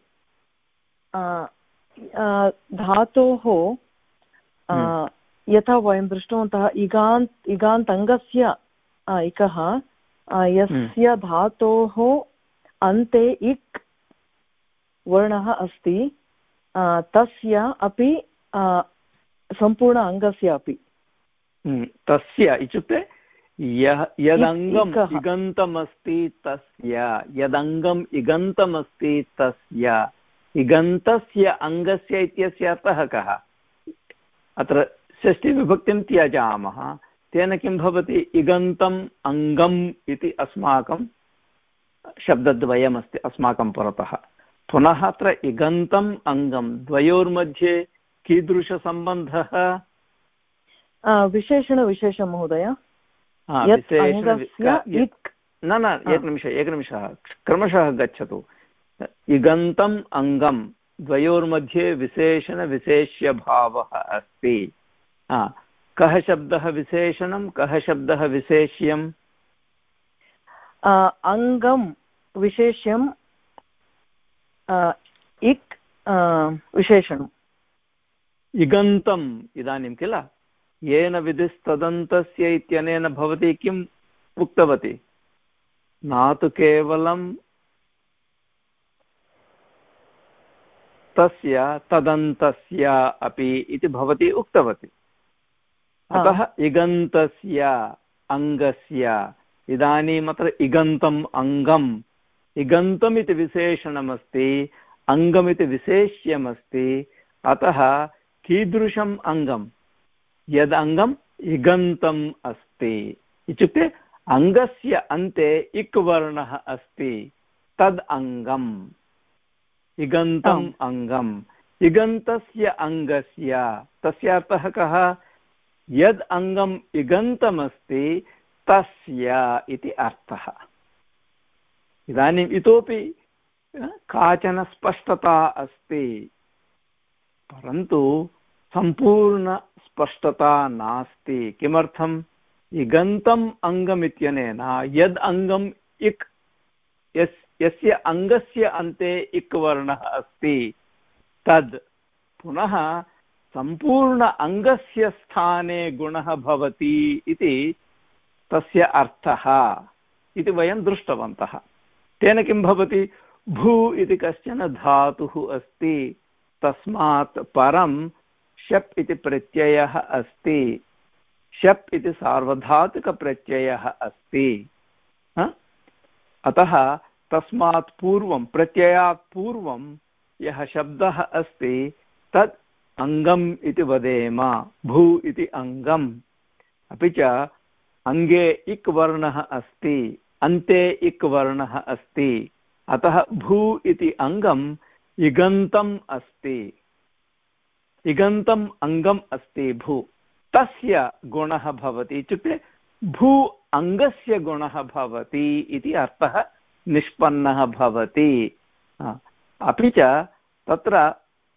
धातोः हम्म। यथा वयं दृष्टवन्तः इगान्त् इगान्तङ्गस्य इकः यस्य हम्म। धातोः अन्ते इक् वर्णः अस्ति तस्य अपि सम्पूर्ण अङ्गस्य अपि हम्म। तस्य इत्युक्ते यः यदङ्गम् इगन्तमस्ति तस्य यदङ्गम् इगन्तमस्ति तस्य इगन्तस्य अङ्गस्य इत्यस्य अर्थः कः? अत्र षष्टिविभक्तिं त्यजामः। तेन किं भवति? इगन्तम् अङ्गम् इति अस्माकं शब्दद्वयमस्ति अस्माकं पुरतः। पुनः अत्र इगन्तम् अङ्गं द्वयोर्मध्ये कीदृशसम्बन्धः? विशेषणविशेषं महोदय। न न एकनिमिषः एकनिमिषः क्रमशः गच्छतु। इगन्तम् अङ्गं द्वयोर्मध्ये विशेषणविशेष्यभावः अस्ति। कः शब्दः विशेषणं कः शब्दः विशेष्यम्? अङ्गं विशेष्यम् इक् विशेषणम्। इगन्तम् इदानीं किल? येन विधिस्तदन्तस्य इत्यनेन भवती किम् उक्तवती? न तु केवलं तस्य तदन्तस्य अपि इति भवती उक्तवती। अतः इगन्तस्य अङ्गस्य इदानीम् अत्र इगन्तम् अङ्गम् इगन्तम् इति विशेषणमस्ति अङ्गमिति विशेष्यमस्ति अतः कीदृशम् अङ्गं यद् अङ्गम् इगन्तम् अस्ति इत्युक्ते अङ्गस्य अन्ते इक् वर्णः अस्ति तद् अङ्गम्। इगन्तम् अङ्गम्। इगन्तस्य अङ्गस्य तस्य अर्थः कः? यद् अङ्गम् इगन्तमस्ति तस्य इति अर्थः। इदानीम् इतोपि काचन स्पष्टता अस्ति। परन्तु सम्पूर्णस्पष्टता नास्ति। किमर्थम्? इगन्तम् अङ्गमित्यनेन यद् अङ्गम् इक् यस् यस्य अङ्गस्य अन्ते इक् वर्णः अस्ति, तद् पुनः सम्पूर्ण अङ्गस्य स्थाने गुणः भवति इति तस्य अर्थः इति वयं दृष्टवन्तः। तेन किं भवति? भू इति कश्चन धातुः अस्ति, तस्मात् परं शप् इति प्रत्ययः अस्ति, शप् इति सार्वधातुकप्रत्ययः अस्ति अतः तस्मात् पूर्वं, प्रत्ययात् पूर्वं यः शब्दः अस्ति, तत् अङ्गम् इति वदेम, भू इति अङ्गम्। अपि च अङ्गे इक् वर्णः अस्ति, अन्ते इक् वर्णः अस्ति। अतः भू इति अङ्गम् इगन्तम् अस्ति। इगन्तम् अङ्गम् अस्ति भू। तस्य गुणः भवति इत्युक्ते, भू अङ्गस्य गुणः भवति इति अर्थः निष्पन्नः भवति। अपि च तत्र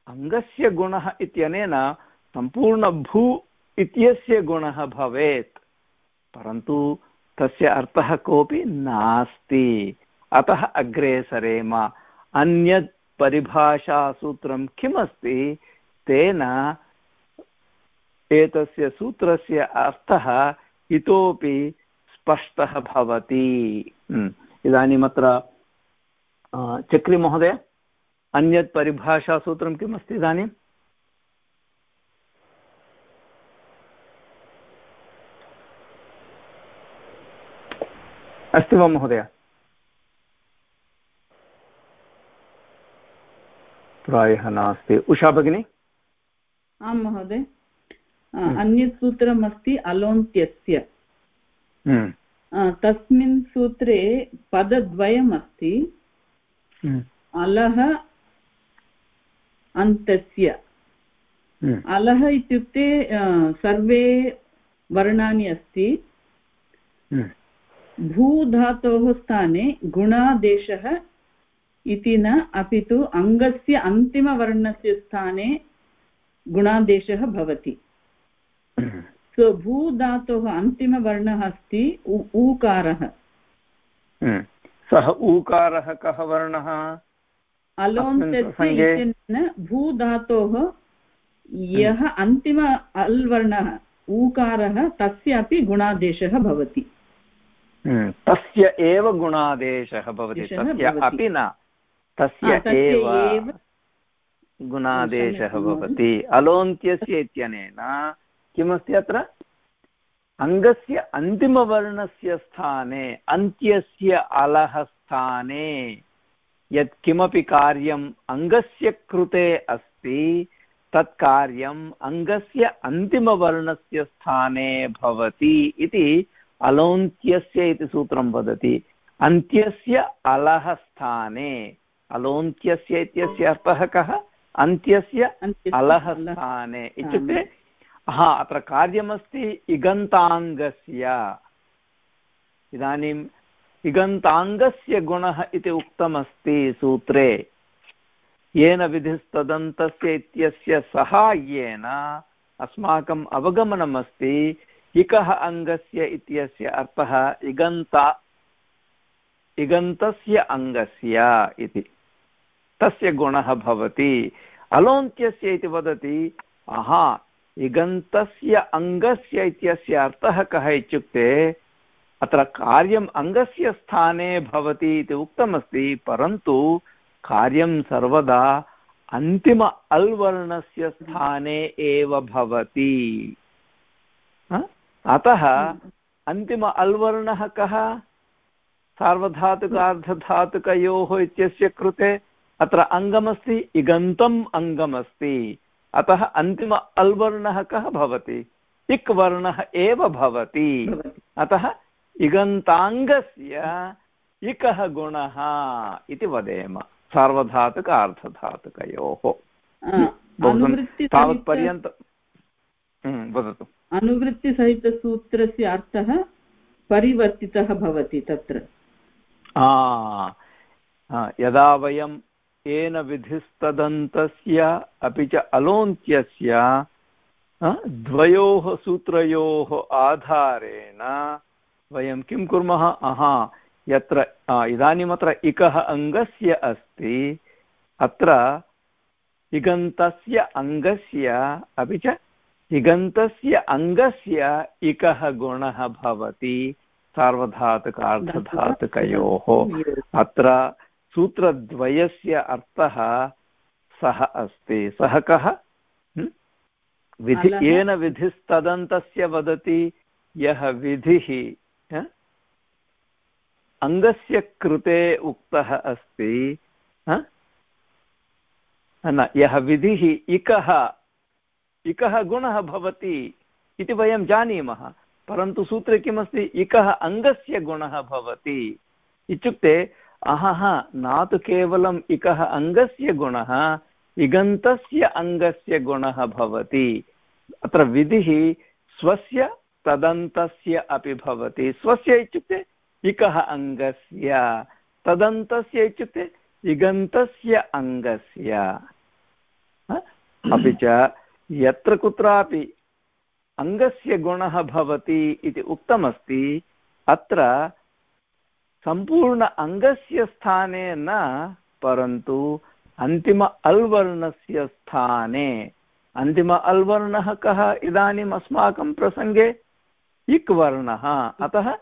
अङ्गस्य गुणः इत्यनेन सम्पूर्णभू इत्यस्य गुणः भवेत्। परन्तु तस्य अर्थः कोऽपि नास्ति। अतः अग्रे सरेम। अन्यत् परिभाषासूत्रं किमस्ति? तेन एतस्य सूत्रस्य अर्थः इतोपि स्पष्टः भवति। इदानीम् अत्र चक्रिमहोदय अन्यत् परिभाषासूत्रं किम् अस्ति इदानीम् अस्ति वा महोदय? प्रायः नास्ति। उषा भगिनी? आं महोदय। हम्म। अन्यत् सूत्रम् अस्ति अलोन्त्यस्य। हम्म। तस्मिन् सूत्रे पदद्वयम् अस्ति हम्म। अलः अन्तस्य हम्म। अलः इत्युक्ते सर्वे वर्णानि अस्ति हम्म। भूधातोः स्थाने गुणादेशः इति न अपि तु अङ्गस्य अन्तिमवर्णस्य स्थाने गुणादेशः भवति सो भू धातोः अन्तिमवर्णः अस्ति ऊकारः। हम्म। सः ऊकारः कः वर्णः? अलोन्तस्य भू धातोः यः अन्तिम अल् वर्णः ऊकारः तस्य अपि गुणादेशः भवति। हम्म। तस्य एव गुणादेशः भवति तस्य अपि न। तस्य एव गुणादेशः भवति। अलोन्त्यस्य इत्यनेन किमस्ति अत्र? अङ्गस्य अन्तिमवर्णस्य स्थाने अन्त्यस्य अलः स्थाने यत् किमपि कार्यम् अङ्गस्य कृते अस्ति तत् कार्यम् अङ्गस्य अन्तिमवर्णस्य स्थाने भवति इति अलोन्त्यस्य इति सूत्रं वदति। अन्त्यस्य अलः स्थाने अलोन्त्यस्य इत्यस्य अर्थः कः? अन्त्यस्य अलः स्थाने इत्युक्ते हा अत्र कार्यमस्ति इगन्ताङ्गस्य इदानीम् इगन्ताङ्गस्य गुणः इति उक्तमस्ति सूत्रे येन विधिस्तदन्तस्य इत्यस्य सहाय्येन अस्माकम् अवगमनमस्ति इकः अङ्गस्य इत्यस्य अर्थः इगन्ता इगन्तस्य अङ्गस्य इति तस्य गुणः भवति अलोन्त्यस्य इति वदति आहा इगन्तस्य अङ्गस्य इत्यस्य अर्थः कः इत्युक्ते, अत्र कार्यम् अङ्गस्य स्थाने भवति इति उक्तमस्ति, परन्तु कार्यं सर्वदा अन्तिम अल्वर्णस्य स्थाने एव भवति। अतः अन्तिम अल्वर्णः कः? सार्वधातुकार्धधातुकयोः इत्यस्य कृते अत्र अङ्गमस्ति इगन्तम् अङ्गमस्ति अतः अन्तिम अल्वर्णः कः भवति? इक् वर्णः एव भवति। अतः इगन्ताङ्गस्य इकः गुणः इति वदेम। सार्वधातुक अर्धधातुकयोः तावत्पर्यन्तं हम्म, वदतु। अनुवृत्तिसहितसूत्रस्य अर्थः परिवर्तितः भवति तत्र। यदा वयं येन विधिस्तदन्तस्य अपि च अलोन्त्यस्य द्वयोः सूत्रयोः आधारेण वयं किं कुर्मः? अहा यत्र इदानीमत्र इकः अङ्गस्य अस्ति अत्र इगन्तस्य अङ्गस्य अपि च इगन्तस्य अङ्गस्य इकः गुणः भवति सार्वधातुकार्धधातुकयोः अत्र सूत्रद्वयस्य अर्थः सः अस्ति। सः कः? विधि येन विधिस्तदन्तस्य वदति यः विधिः अङ्गस्य कृते उक्तः अस्ति न यः विधिः इकः इकः गुणः भवति इति वयं जानीमः। परन्तु सूत्रे किमस्ति? इकः अङ्गस्य गुणः भवति। इत्युक्ते अहः न तु केवलम् इकः अङ्गस्य गुणः, इगन्तस्य अङ्गस्य गुणः भवति। अत्र विधिः स्वस्य, तदन्तस्य अपि भवति। स्वस्य इत्युक्ते इकः अङ्गस्य, तदन्तस्य इत्युक्ते इगन्तस्य अङ्गस्य। अपि च यत्र कुत्रापि अङ्गस्य गुणः भवति इति उक्तमस्ति, अत्र सम्पूर्ण अङ्गस्य स्थाने न, परन्तु अन्तिम अल्वर्णस्य स्थाने। अन्तिम अल्वर्णः कः? इदानीम् अस्माकं प्रसङ्गे इक् वर्णः अतः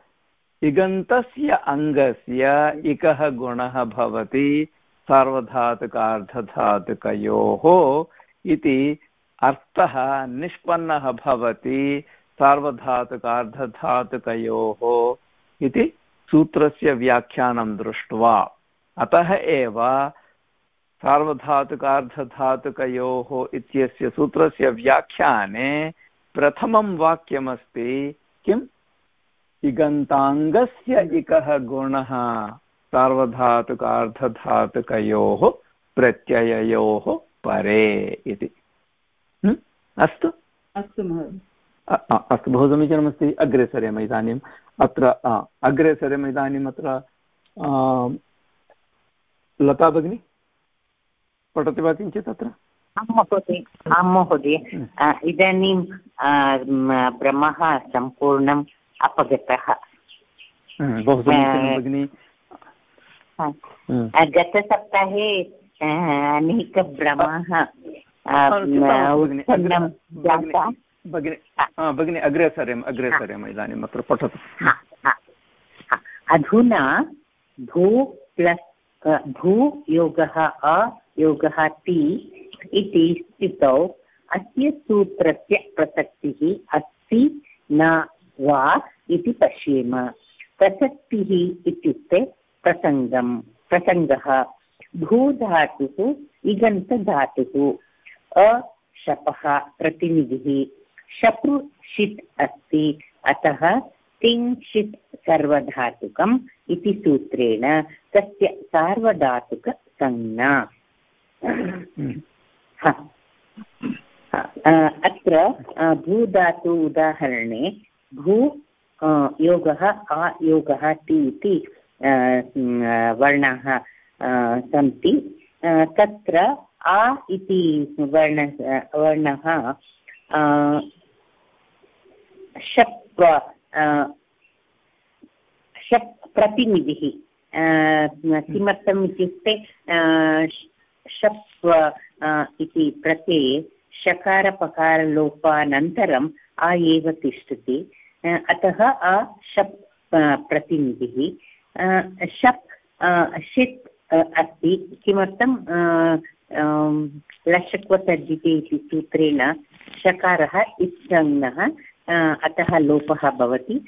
इगन्तस्य अङ्गस्य इकः गुणः भवति सार्वधातुकार्धधातुकयोः इति अर्थः निष्पन्नः भवति सार्वधातुकार्धधातुकयोः इति सूत्रस्य व्याख्यानं दृष्ट्वा अतः एव सार्वधातुकार्धधातुकयोः इत्यस्य सूत्रस्य व्याख्याने प्रथमं वाक्यमस्ति किम्? इगन्ताङ्गस्य इकः गुणः सार्वधातुकार्धधातुकयोः प्रत्यययोः परे इति। अस्तु? अस्तु महोदय। अस्तु बहु समीचीनमस्ति अग्रे सरेम इदानीम् अत्र अग्रे सरेम इदानीम् अत्र लता भगिनी? पठति वा किञ्चित् अत्र? आं महोदय आं महोदय। इदानीं ब्रह्मः सम्पूर्णम् अपगतः. बहु भगिनि। गतसप्ताहे अनेकभ्रमः भगिनि अग्रे सरेम अग्रे सरेम इदानीम् अत्र पठतु। अधुना भू प्लस् भू योगः अयोगः ति इति स्थितौ अस्य सूत्रस्य प्रसक्तिः अस्ति न वा इति पश्येम। प्रसक्तिः इत्युक्ते प्रसङ्गं। प्रसङ्गः भूधातुः इगन्तधातुः अशपः प्रतिनिधिः। शप्रु षित् अस्ति। अतः तिङ्क्षित् सर्वधातुकम् इति सूत्रेण तस्य सार्वधातुकसंज्ञा। *coughs* अत्र भूधातु उदाहरणे भू योगः आयोगः ति इति वर्णाः सन्ति। तत्र आ इति वर्ण वर्णः शप् शप् प्रतिनिधिः किमर्थम् इत्युक्ते शप् इति प्रत्यये शकारपकारलोपानन्तरम् आ एव तिष्ठति अतः अ, शप् प्रतिनिधिः शप् षित् अस्ति किमर्थं लशक्वतर्जिते इति सूत्रेण शकारः इत्सङ्गः अतः लोपः भवति।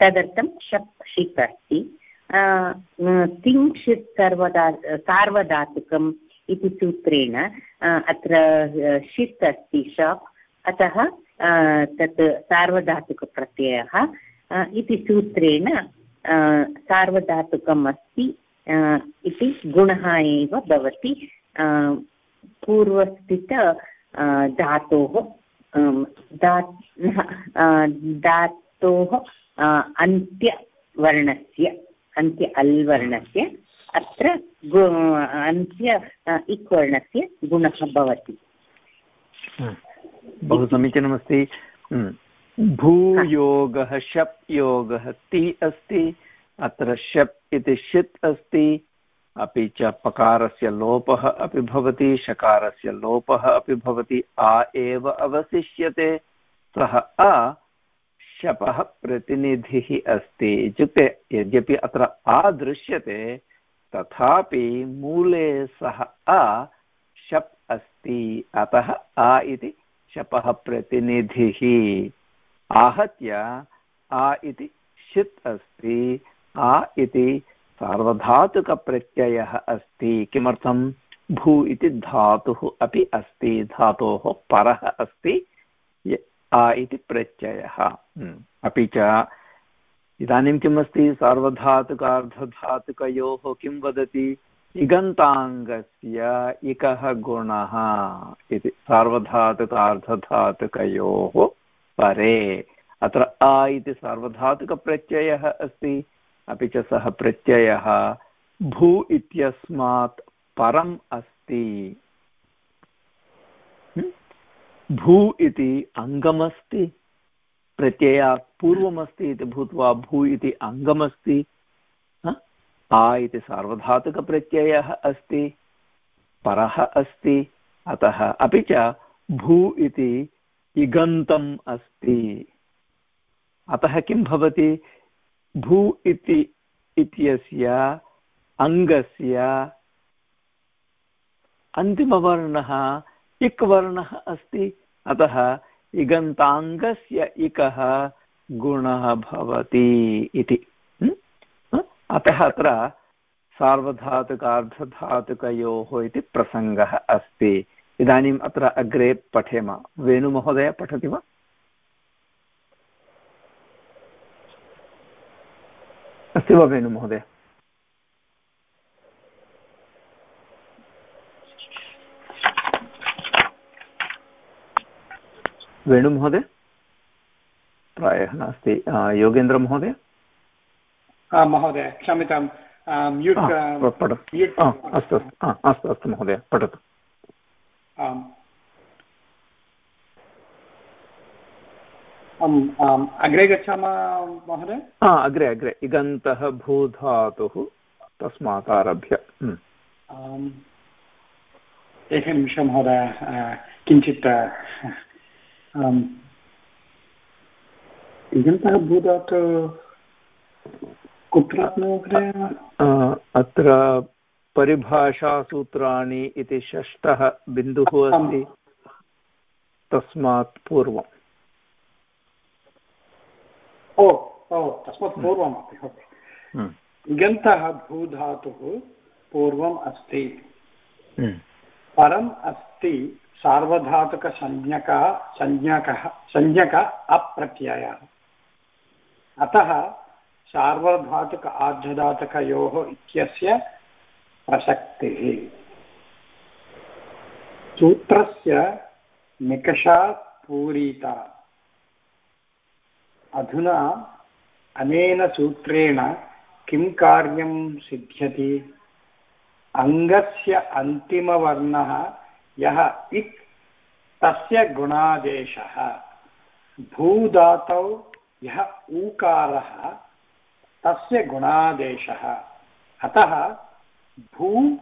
तदर्थं शप् षित् अस्ति। तिङ्क्षित् सर्वदा, सार्वधातुकम् इति सूत्रेण अत्र षित् अस्ति शाप्। अतः तत् सार्वधातुकप्रत्ययः इति सूत्रेण सार्वधातुकम् अस्ति इति गुणः एव भवति। पूर्वस्थित धातोः धातोः अन्त्यवर्णस्य, अन्त्य अल् वर्णस्य अत्र अन्त्य इक् वर्णस्य गुणः भवति। बहु समीचीनमस्ति। भूयोगः, शप् योगः ति अस्ति, अत्र शप् इति षित् अस्ति अपि च पकारस्य लोपः अपि भवति, शकारस्य लोपः अपि भवति, आ एव अवशिष्यते। सः अ शपः प्रतिनिधिः अस्ति। इत्युक्ते यद्यपि अत्र आ दृश्यते, तथापि मूले सः अ शप् अस्ति। अतः आ इति शपः प्रतिनिधिः। आहत्य आ इति षित् अस्ति। आ इति सार्वधातुकप्रत्ययः अस्ति। किमर्थं? भू इति धातुः अपि अस्ति। धातोः परः अस्ति। आ इति प्रत्ययः। हम्म। अपि च इदानीं किम् अस्ति सार्वधातुकार्धधातुकयोः किं वदति? इगन्ताङ्गस्य इकः गुणः इति। सार्वधातुकार्धधातुकयोः परे। अत्र अ इति सार्वधातुकप्रत्ययः अस्ति। अपि च सः प्रत्ययः। भू इत्यस्मात् परम् अस्ति। भू इति अङ्गमस्ति। प्रत्ययात् पूर्वमस्ति इति भूत्वा भू इति अङ्गमस्ति। आ इति सार्वधातुकप्रत्ययः अस्ति। परः अस्ति। अतः अपि च भू इति इगन्तम् अस्ति। अतः किं भवति? भू इति, इत्यस्य अङ्गस्य अन्तिमवर्णः इक् वर्णः अस्ति। अतः इगन्ताङ्गस्य इकः गुणः भवति इति। अतः अत्र सार्वधातुकार्धधातुकयोः इति प्रसङ्गः अस्ति। इदानीम् अत्र अग्रे पठेम। वेणुमहोदय, पठति वा? अस्ति वा वेणुमहोदय वेणुमहोदय प्रायः नास्ति। योगेन्द्रमहोदय महोदय? क्षम्यतां म्यूट् अस्तु अस्तु। अस्तु महोदय पठतु। अग्रे गच्छामः महोदय? हा अग्रे अग्रे इगन्तः भूधातुः तस्मात् आरभ्य एकनिमिषं महोदय किञ्चित् इगन्तः भूधातु कुत्र अत्र परिभाषासूत्राणि इति षष्ठः बिन्दुः अस्ति। तस्मात् पूर्वम्। ओ ओ तस्मात् हम्म। पूर्वमपि ओके इगन्तः भूधातुः पूर्वम् अस्ति। हम्म। परम् अस्ति सार्वधातुकसंज्ञकः संज्ञकः संज्ञक अप्रत्ययः। अतः सार्वधातुक आर्धधातुकयोः इत्यस्य प्रसक्तिः सूत्रस्य निकषात् पूरिता अधुना अनेन सूत्रेण किं कार्यं सिद्ध्यति? अङ्गस्य अन्तिमवर्णः यः इक्, तस्य गुणादेशः। भूधातौ यः ऊकारः, तस्य गुणादेशः। अतः भू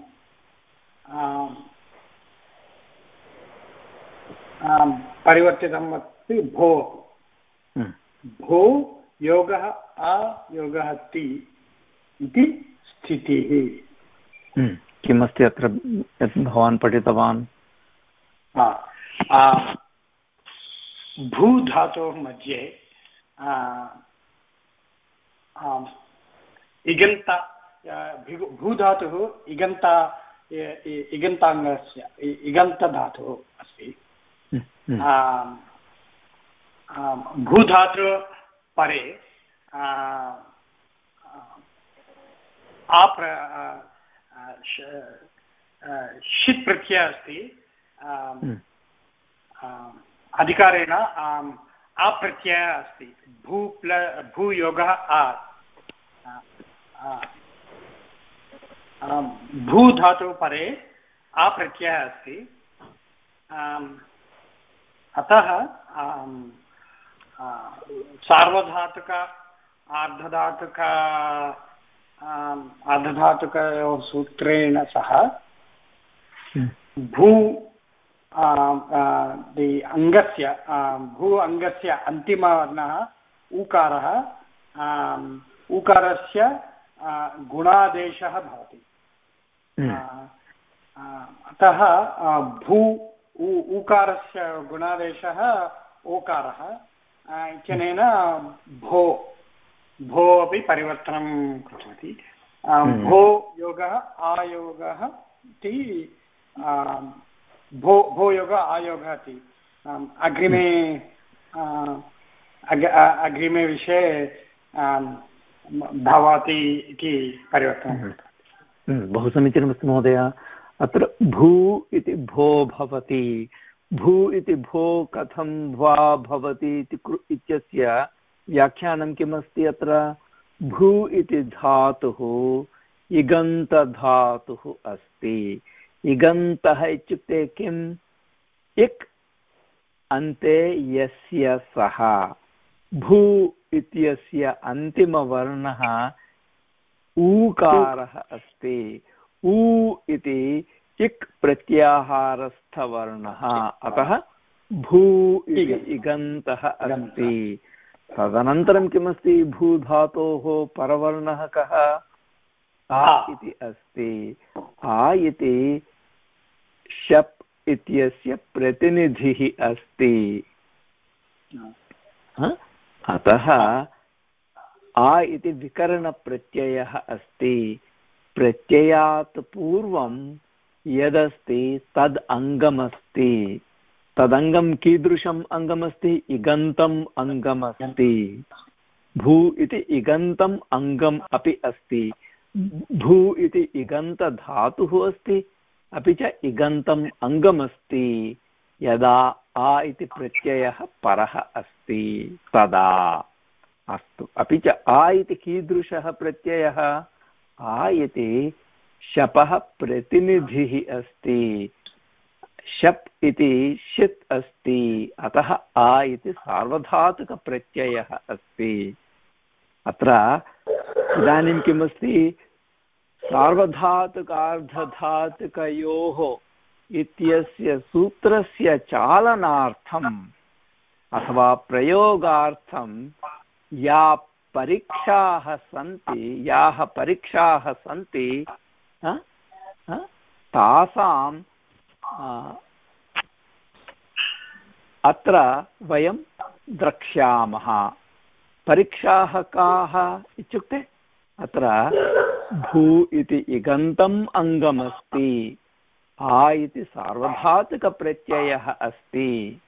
परिवर्तितम् अस्ति भो। हम्म। भो योगः अयोगः ति इति स्थितिः। हम्म। किमस्ति अत्र यत् भवान् पठितवान्? भूधातोः मध्ये इगन्त भूधातुः इगन्त इगन्ताङ्गस्य इगन्तधातुः अस्ति। भूधातु परे आप्र षित् प्रत्ययः अस्ति अधिकारेण अप्रत्ययः अस्ति। भू प्ल भूयोगः आ भूधातु परे अप्रत्ययः अस्ति। अतः सार्वधातुक आर्धधातुक आर्धधातुकयोः सूत्रेण सह भू अङ्गस्य भू अङ्गस्य अन्तिमवर्णः ऊकारः ऊकारस्य गुणादेशः भवति। अतः भू ऊकारस्य गुणादेशः ओकारः। इत्यनेन भो भो अपि परिवर्तनं कृतवती। भो योगः आयोगः इति भो भो योग आयोगः इति। अग्रिमे अग्रिमे विषये भवति इति परिवर्तनं हम्म, बहु समीचीनमस्ति महोदय। अत्र भू इति भो भवति। भू इति भो कथं वा भवति इति इत्यस्य व्याख्यानं किमस्ति अत्र? भू इति धातुः इगन्तधातुः अस्ति। इगन्तः इत्युक्ते किम् इक् अन्ते यस्य सः। भू इत्यस्य अन्तिमवर्णः ऊकारः अस्ति। ऊ इति इक् प्रत्याहारस्थवर्णः अतः भू इति इगन्तः। अस्ति। तदनन्तरं किमस्ति? भूधातोः परवर्णः कः? आ इति अस्ति। आ इति शप् इत्यस्य प्रतिनिधिः अस्ति। अतः आ इति विकरणप्रत्ययः अस्ति। प्रत्ययात् पूर्वं यदस्ति तद् अङ्गमस्ति तदङ्गं कीदृशम् अङ्गमस्ति? इगन्तम् अङ्गमस्ति। भू इति इगन्तम् अङ्गम् अपि अस्ति। भू इति इगन्तधातुः अस्ति। अपि च इगन्तम् अङ्गमस्ति। यदा आ इति प्रत्ययः परः अस्ति। तदा। अस्तु। अपि च आ इति कीदृशः प्रत्ययः? आ इति शपः प्रतिनिधिः अस्ति। शप् इति षित् अस्ति। अतः आ इति सार्वधातुकप्रत्ययः अस्ति। अत्र इदानीं किमस्ति? सार्वधातुकार्धधातुकयोः इत्यस्य सूत्रस्य चालनार्थम् अथवा प्रयोगार्थं या परीक्षाः सन्ति, याः परीक्षाः सन्ति तासां अत्र वयं द्रक्ष्यामः। परीक्षाः काः इत्युक्ते? अत्र भू इति इगन्तम् अङ्गमस्ति, आ इति सार्वधातुकप्रत्ययः अस्ति,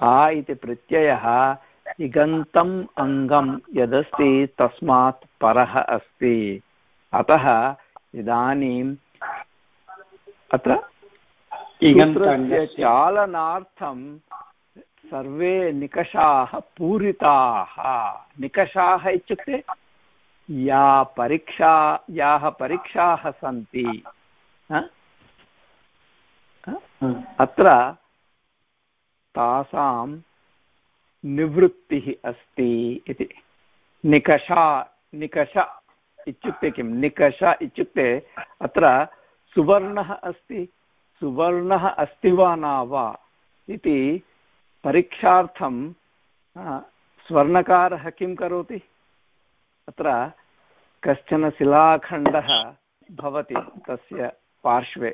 आ इति प्रत्ययः इगन्तम् अङ्गं यदस्ति तस्मात् परः अस्ति। अतः इदानीम् अत्र चालनार्थं सर्वे निकषाः पूरिताः। निकषाः इत्युक्ते या परीक्षा याः परीक्षाः सन्ति। अत्र तासां निवृत्तिः अस्ति इति। निकषा निकष इत्युक्ते किं? निकष इत्युक्ते अत्र सुवर्णः अस्ति। सुवर्णः अस्ति वा न वा इति परीक्षार्थं स्वर्णकारः किं करोति? अत्र कश्चन शिलाखण्डः भवति तस्य पार्श्वे।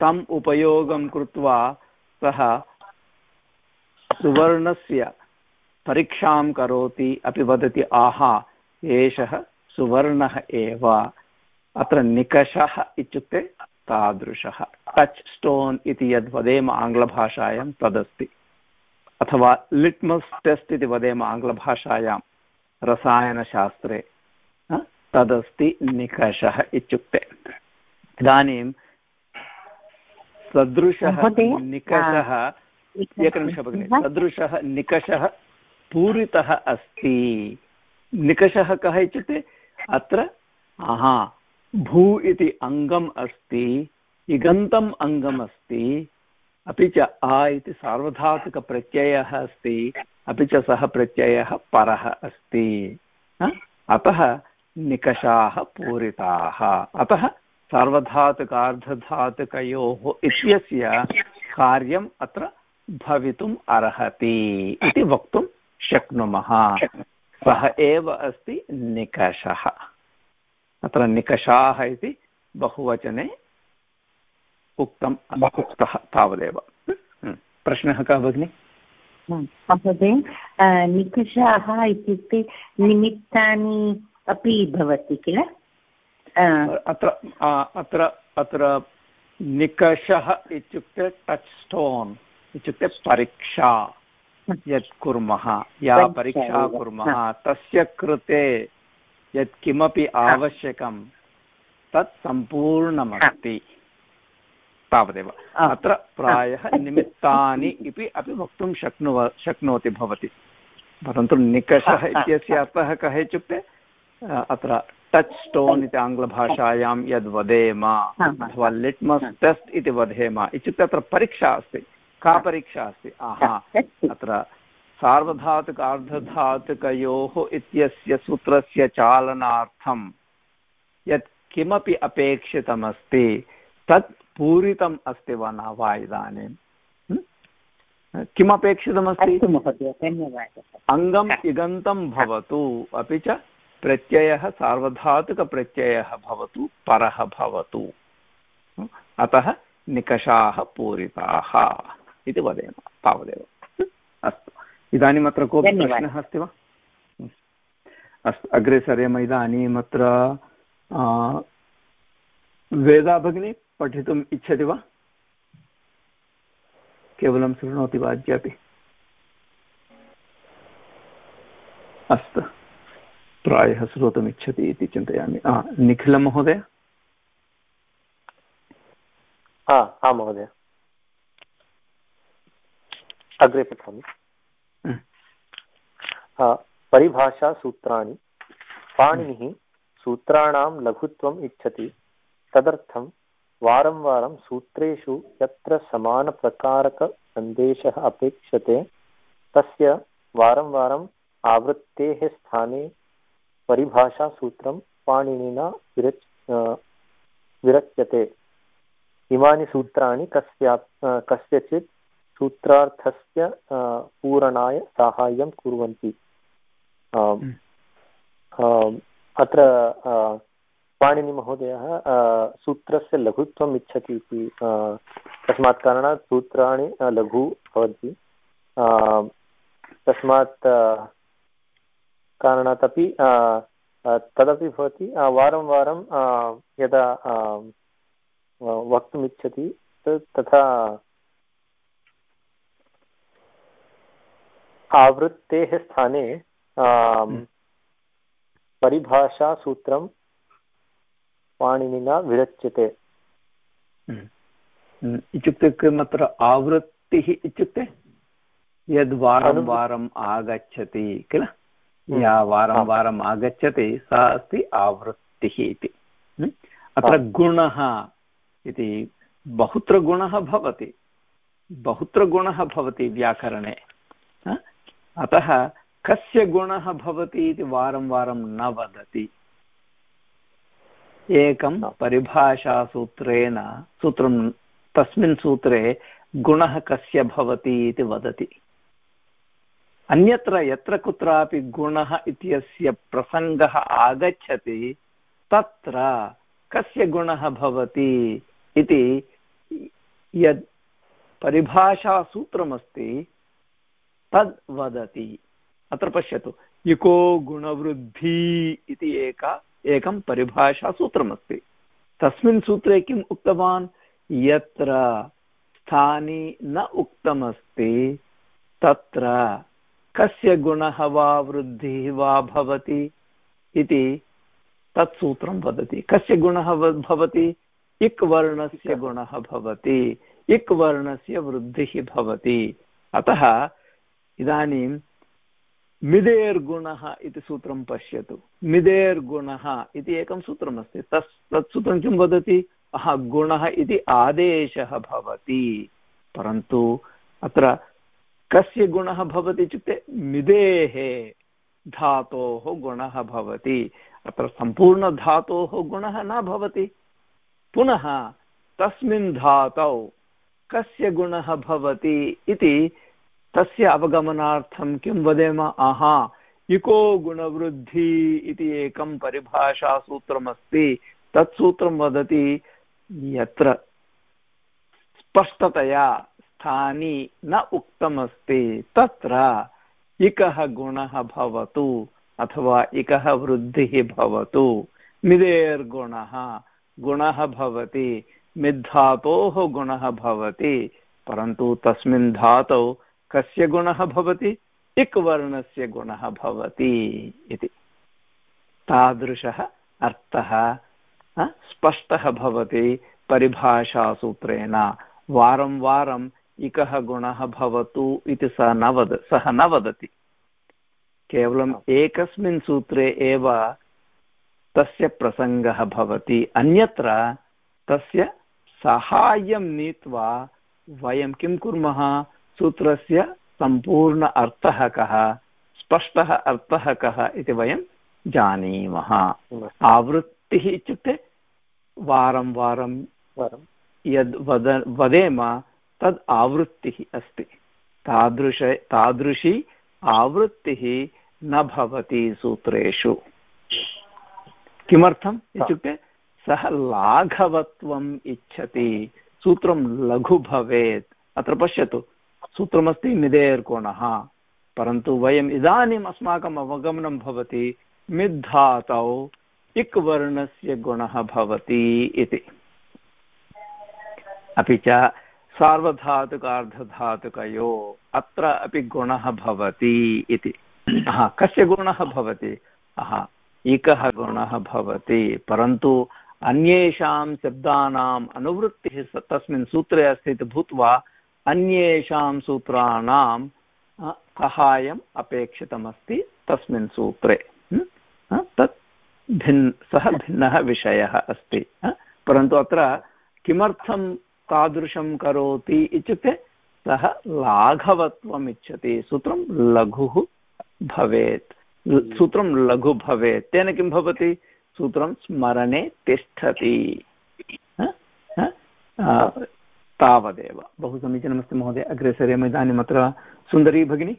तम् उपयोगं कृत्वा सः सुवर्णस्य परीक्षां करोति, अपि वदति, आहा, एषः सुवर्णः एव। अत्र निकषः इत्युक्ते तादृशः। टच् स्टोन् इति यद् वदेम आङ्ग्लभाषायां तदस्ति। अथवा लिट्मस् टेस्ट् इति वदेम आङ्ग्लभाषायां रसायनशास्त्रे तदस्ति निकषः इत्युक्ते। इदानीं सदृशः निकषः एकनिमिषः भगिनि। सदृशः निकषः पूरितः अस्ति। निकषः कः इत्युक्ते अत्र हा भू इति अङ्गम् अस्ति, इगन्तम् अङ्गम् अस्ति, अपि च आ इति सार्वधातुकप्रत्ययः अस्ति, अपि च सः प्रत्ययः परः अस्ति। अतः निकषाः पूरिताः। अतः सार्वधातुकार्धधातुकयोः इत्यस्य कार्यम् अत्र भवितुम् अर्हति इति वक्तुं शक्नुमः। सः एव अस्ति निकषः। अत्र निकषाः इति बहुवचने उक्तम् उक्तः तावदेव। प्रश्नः कः भगिनि? महोदय निकषाः इत्युक्ते निमित्तानि अपि भवति किल? अत्र अत्र अत्र निकषः इत्युक्ते टच् स्टोन् इत्युक्ते परीक्षा। यत् कुर्मः या परीक्षा कुर्मः तस्य कृते यत् किमपि आवश्यकं तत् सम्पूर्णमस्ति। तावदेव। अत्र प्रायः निमित्तानि इति अपि वक्तुं शक्नुव शक्नोति भवति। परन्तु निकषः इत्यस्य अर्थः कः इत्युक्ते अत्र टच् स्टोन् इति आङ्ग्लभाषायां यद् वदेम अथवा लिट्मस् टेस्ट् इति वदेम इत्युक्ते अत्र परीक्षा अस्ति। का परीक्षा अस्ति आहा अत्र सार्वधातुक अर्धधातुकयोः इत्यस्य सूत्रस्य चालनार्थं यत् किमपि अपेक्षितमस्ति तत् पूरितम् अस्ति वा न वा इदानीं? किमपेक्षितमस्ति? अङ्गम् इगन्तं भवतु अपि च प्रत्ययः सार्वधातुकप्रत्ययः भवतु परः भवतु। अतः निकषाः पूरिताः। इति वदेम तावदेव। अस्तु। इदानीम् अत्र कोऽपि प्रश्नः अस्ति वा? अस्तु अग्रे सरेम इदानीम् अत्र वेदा भगिनी पठितुम् इच्छति वा? केवलं शृणोति वा अद्यापि? अस्तु। प्रायः श्रोतुमिच्छति इति चिन्तयामि। निखिलमहोदय? हा महोदय। अग्रे पठामि। परिभाषासूत्राणि पाणिनिः सूत्राणां लघुत्वम् इच्छति तदर्थं वारं वारं सूत्रेषु यत्र समानप्रकारकसन्देशः अपेक्षते तस्य वारं वारम् आवृत्तेः स्थाने परिभाषासूत्रं पाणिनिना विरच विरच्यते। इमानि सूत्राणि कस्या कस्यचित् सूत्रार्थस्य पूरणाय साहाय्यं कुर्वन्ति। हम्म। अत्र पाणिनिमहोदयः सूत्रस्य लघुत्वम् इच्छति इति तस्मात् कारणात् सूत्राणि लघु भवन्ति। तस्मात् कारणात् अपि तदपि भवति। वारं वारं यदा वक्तुमिच्छति तथा आवृत्तेः स्थाने हम्म। परिभाषासूत्रं पाणिनिना विरच्यते। हम्म। हम्म। इत्युक्ते किम् अत्र आवृत्तिः इत्युक्ते? यद् वारं वारम् आगच्छति किल? या वारं वारम् आगच्छति सा अस्ति आवृत्तिः इति। अत्र गुणः इति बहुत्र गुणः भवति। बहुत्र गुणः भवति व्याकरणे। अतः कस्य गुणः भवति इति वारं वारं न वदति। एकं परिभाषासूत्रेण, सूत्रं, तस्मिन् सूत्रे गुणः कस्य भवति इति वदति। अन्यत्र यत्र कुत्रापि गुणः इत्यस्य प्रसङ्गः आगच्छति, तत्र कस्य गुणः भवति इति यद् परिभाषासूत्रमस्ति तद् वदति। अत्र पश्यतु युको गुणवृद्धि इति एका, एकं परिभाषासूत्रमस्ति तस्मिन् सूत्रे किम् उक्तवान्? यत्र स्थानि न उक्तमस्ति, तत्र कस्य गुणः वा वृद्धिः वा भवति इति तत् वदति। कस्य गुणः भवति? इक् वर्णस्य गुणः भवति। इक् वर्णस्य वृद्धिः भवति। अतः इदानीं मिदेर्गुणः इति सूत्रं पश्यतु। मिदेर्गुणः इति एकं सूत्रमस्ति। तस्, तत् सूत्रं किं वदति? हा गुणः इति आदेशः भवति। परन्तु अत्र कस्य गुणः भवति इत्युक्ते मिदेः धातोः गुणः भवति। अत्र सम्पूर्णधातोः गुणः न भवति। पुनः तस्मिन् धातौ कस्य गुणः भवति इति तस्य अवगमनार्थं किं वदेम? आहा, इको गुणवृद्धि इति एकं परिभाषासूत्रमस्ति तत् सूत्रं वदति यत्र स्पष्टतया स्थानि न उक्तमस्ति, तत्र इकः गुणः भवतु अथवा इकः वृद्धिः भवतु। मिदेर्गुणः गुणः भवति, मिद्धातोः गुणः भवति, परन्तु तस्मिन् धातौ कस्य गुणः भवति? इक् वर्णस्य गुणः भवति इति। तादृशः अर्थः स्पष्टः भवति परिभाषासूत्रेण। वारं वारम् इकः गुणः भवतु इति सः न वद सः न वदति। केवलम् एकस्मिन् सूत्रे एव तस्य प्रसङ्गः भवति। अन्यत्र तस्य साहाय्यं नीत्वा वयं किं कुर्मः? सूत्रस्य सम्पूर्ण अर्थः कः? स्पष्टः अर्थः कः इति वयं जानीमः। आवृत्तिः इत्युक्ते वारं वारं यद् वद वदेम तद् आवृत्तिः अस्ति। तादृश तादृशी आवृत्तिः न भवति सूत्रेषु। किमर्थम् इत्युक्ते सः लाघवत्वम् इच्छति। सूत्रं लघु भवेत्। अत्र पश्यतु। सूत्रमस्ति मिदेर्कोणः परन्तु वयम् इदानीम् अस्माकम् अवगमनं भवति, मिद्धातौ इक् वर्णस्य गुणः भवति इति। अपि च सार्वधातुकार्धधातुकयो अत्र अपि गुणः भवति इति। हा कस्य गुणः भवति? हा एकः गुणः भवति। परन्तु अन्येषां शब्दानाम् अनुवृत्तिः तस्मिन् सूत्रे अस्ति इति भूत्वा अन्येषां सूत्राणां सहायम् अपेक्षितमस्ति तस्मिन् सूत्रे। तत् भिन् सः भिन्नः विषयः अस्ति। परन्तु अत्र किमर्थं तादृशं करोति इत्युक्ते सः लाघवत्वम् इच्छति सूत्रं लघुः भवेत्। सूत्रं लघु भवेत्। तेन किं भवति? सूत्रं स्मरणे तिष्ठति। तावदेव। बहु समीचीनमस्ति महोदय अग्रे सरेम इदानीम् अत्र सुन्दरी भगिनी।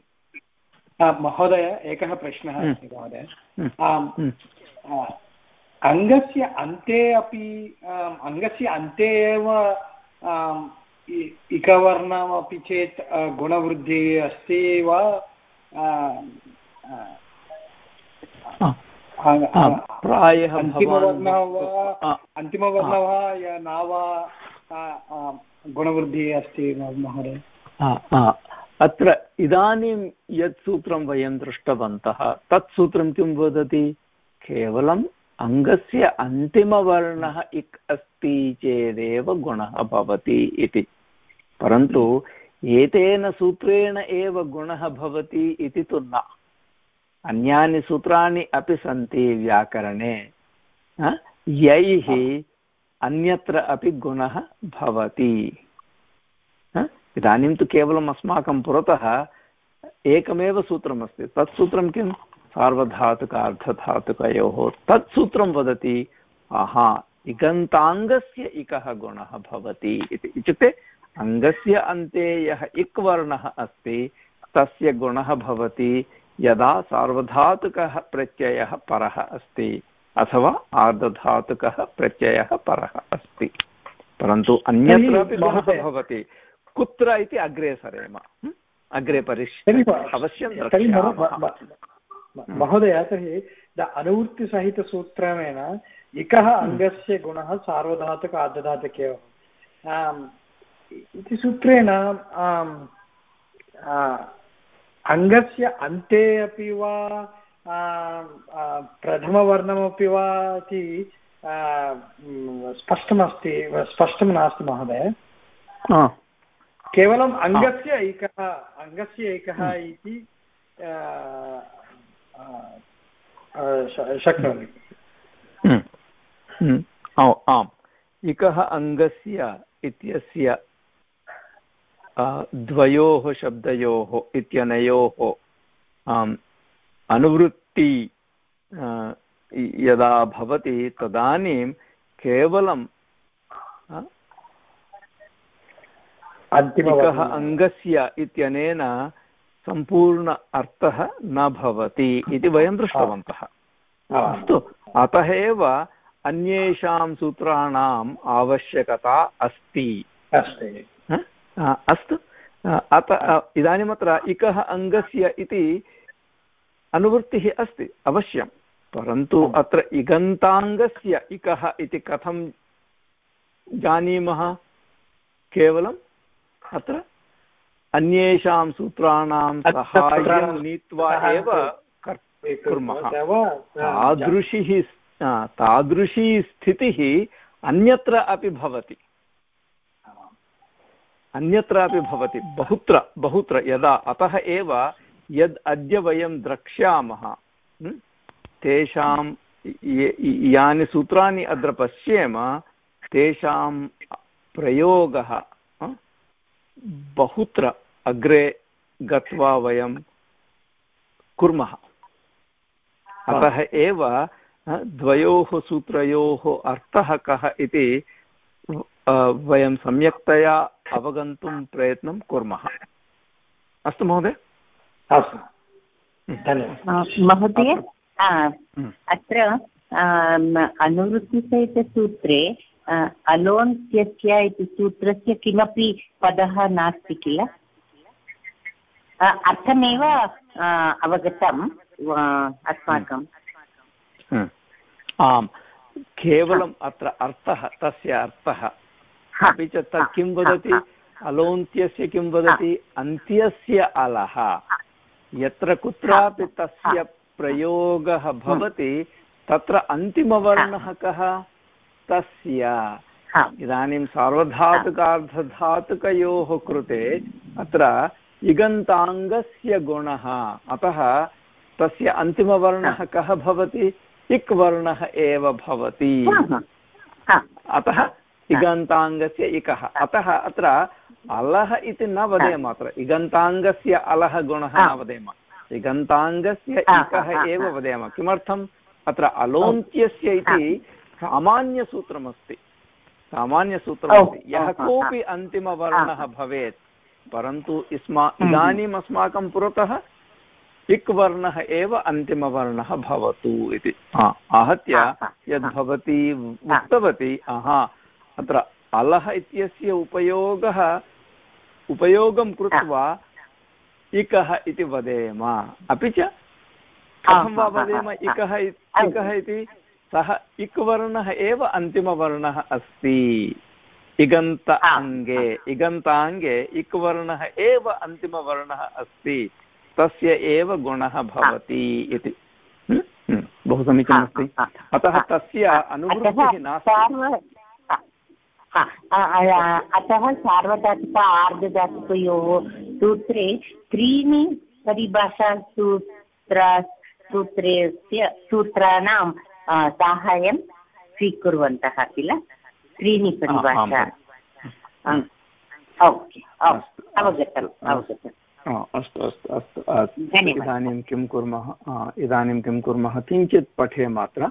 महोदय एकः प्रश्नः हम्म। अस्ति महोदय। हम्म। हम्म। अङ्गस्य अन्ते अपि अङ्गस्य अन्ते एव इकवर्णमपि चेत् गुणवृद्धिः अस्ति वा? प्रायः अन्तिमवर्णः वा? अन्तिमवर्णः न वा? गुणवृद्धिः अस्ति महोदय। अत्र इदानीं यत् सूत्रं वयं दृष्टवन्तः, तत् सूत्रं किं वदति? केवलम् अङ्गस्य अन्तिमवर्णः इक् अस्ति चेदेव गुणः भवति इति। परन्तु एतेन सूत्रेण एव गुणः भवति इति तु न। अन्यानि सूत्राणि अपि सन्ति व्याकरणे। यैः अन्यत्र अपि गुणः भवति। इदानीं तु केवलम् अस्माकं पुरतः एकमेव सूत्रमस्ति। तत् सूत्रं किं सार्वधातुकार्धधातुकयोः तत् सूत्रं वदति, आहा, इगन्ताङ्गस्य इकः गुणः भवति इति। इत्युक्ते अङ्गस्य अन्ते यः इक् वर्णः अस्ति, तस्य गुणः भवति, यदा सार्वधातुकः प्रत्ययः परः अस्ति। अथवा आर्धधातुकः प्रत्ययः परः अस्ति। परन्तु अन्यत्रापि गुणः भवति। कुत्र इति अग्रे सरेम। अग्रे परिश् अवश्यं महोदय तर्हि अनुवृत्तिसहितसूत्रेण इकः अङ्गस्य गुणः सार्वधातुक आर्धधातुक एव। इति सूत्रेण अङ्गस्य अन्ते अपि वा प्रथमवर्णमपि वा इति स्पष्टमस्ति स्पष्टं नास्ति महोदय केवलम् अङ्गस्य एकः अङ्गस्य एकः। इति शक्नोमि हम्म। हम्म। आम् इकः अङ्गस्य इत्यस्य द्वयोः शब्दयोः इत्यनयोः अनुवृत्ति यदा भवति तदानीं केवलं एकः अङ्गस्य इत्यनेन सम्पूर्ण अर्थः न भवति इति वयं दृष्टवन्तः। अस्तु अतः एव अन्येषां सूत्राणाम् आवश्यकता अस्ति। अस्तु। अत इदानीमत्र इकः अङ्गस्य इति अनुवृत्तिः अस्ति अवश्यं। परन्तु अत्र इगन्ताङ्गस्य इकः इति कथं जानीमः? केवलम् अत्र अन्येषां सूत्राणां सहायं नीत्वा एव कुर्मः तादृशी तादृशी स्थितिः अन्यत्र अपि भवति। अन्यत्र अपि भवति। बहुत्र बहुत्र यदा अतः एव यद् अद्य वयं द्रक्ष्यामः तेषां यानि सूत्राणि अत्र पश्येम, तेषां प्रयोगः बहुत्र अग्रे गत्वा वयं कुर्मः। अतः एव द्वयोः सूत्रयोः अर्थः कः इति वयं सम्यक्तया अवगन्तुं प्रयत्नं कुर्मः। अस्तु महोदय। अस्तु। महोदय? अत्र अनुवृत्तिसहितसूत्रे अलोन्त्यस्य इति सूत्रस्य किमपि पदः नास्ति किल? अर्थमेव अवगतम् अस्माकम् आम् केवलम् अत्र अर्थः तस्य अर्थः। अपि च तत् किं वदति? अलोन्त्यस्य किं वदति? अन्त्यस्य अलः। यत्र कुत्रापि तस्य प्रयोगः भवति तत्र अन्तिमवर्णः कः? तस्य। इदानीं सार्वधातुकार्धधातुकयोः कृते अत्र इगन्ताङ्गस्य गुणः। अतः तस्य अन्तिमवर्णः कः भवति? इक् वर्णः एव भवति। अतः इगन्ताङ्गस्य इकः। अतः अत्र अलः इति न वदेम अत्र। इगन्ताङ्गस्य अलः गुणः न वदेम। इगन्ताङ्गस्य एकः एव वदेम। किमर्थम्? अत्र अलोन्त्यस्य इति सामान्यसूत्रमस्ति। सामान्यसूत्रमस्ति। यः कोऽपि अन्तिमवर्णः भवेत् परन्तु इस्मा इदानीम् अस्माकं पुरतः इक् वर्णः एव अन्तिमवर्णः भवतु इति। आहत्य यद् भवती उक्तवती हा अत्र अलः इत्यस्य उपयोगः उपयोगं कृत्वा इकः इति वदेम। अपि च? कथं वा वदेम इकः इकः इति? सः इक् वर्णः एव अन्तिमवर्णः अस्ति। इगन्त अङ्गे इगन्ताङ्गे इक् वर्णः एव अन्तिमवर्णः अस्ति। तस्य एव गुणः भवति इति। बहु समीचीनमस्ति। अतः तस्य अनुवृत्तिः नास्ति। अतः सार्वधातुक आर्धधातुकयोः सूत्रे त्रीणि परिभाषासूत्र सूत्रस्य सूत्राणां साहाय्यं स्वीकुर्वन्तः किल त्रीणि परिभाषा ओके अवगतम् अवगतम् अस्तु अस्तु अस्तु इदानीं किं कुर्मः इदानीं किं कुर्मः किञ्चित् पठेम अत्र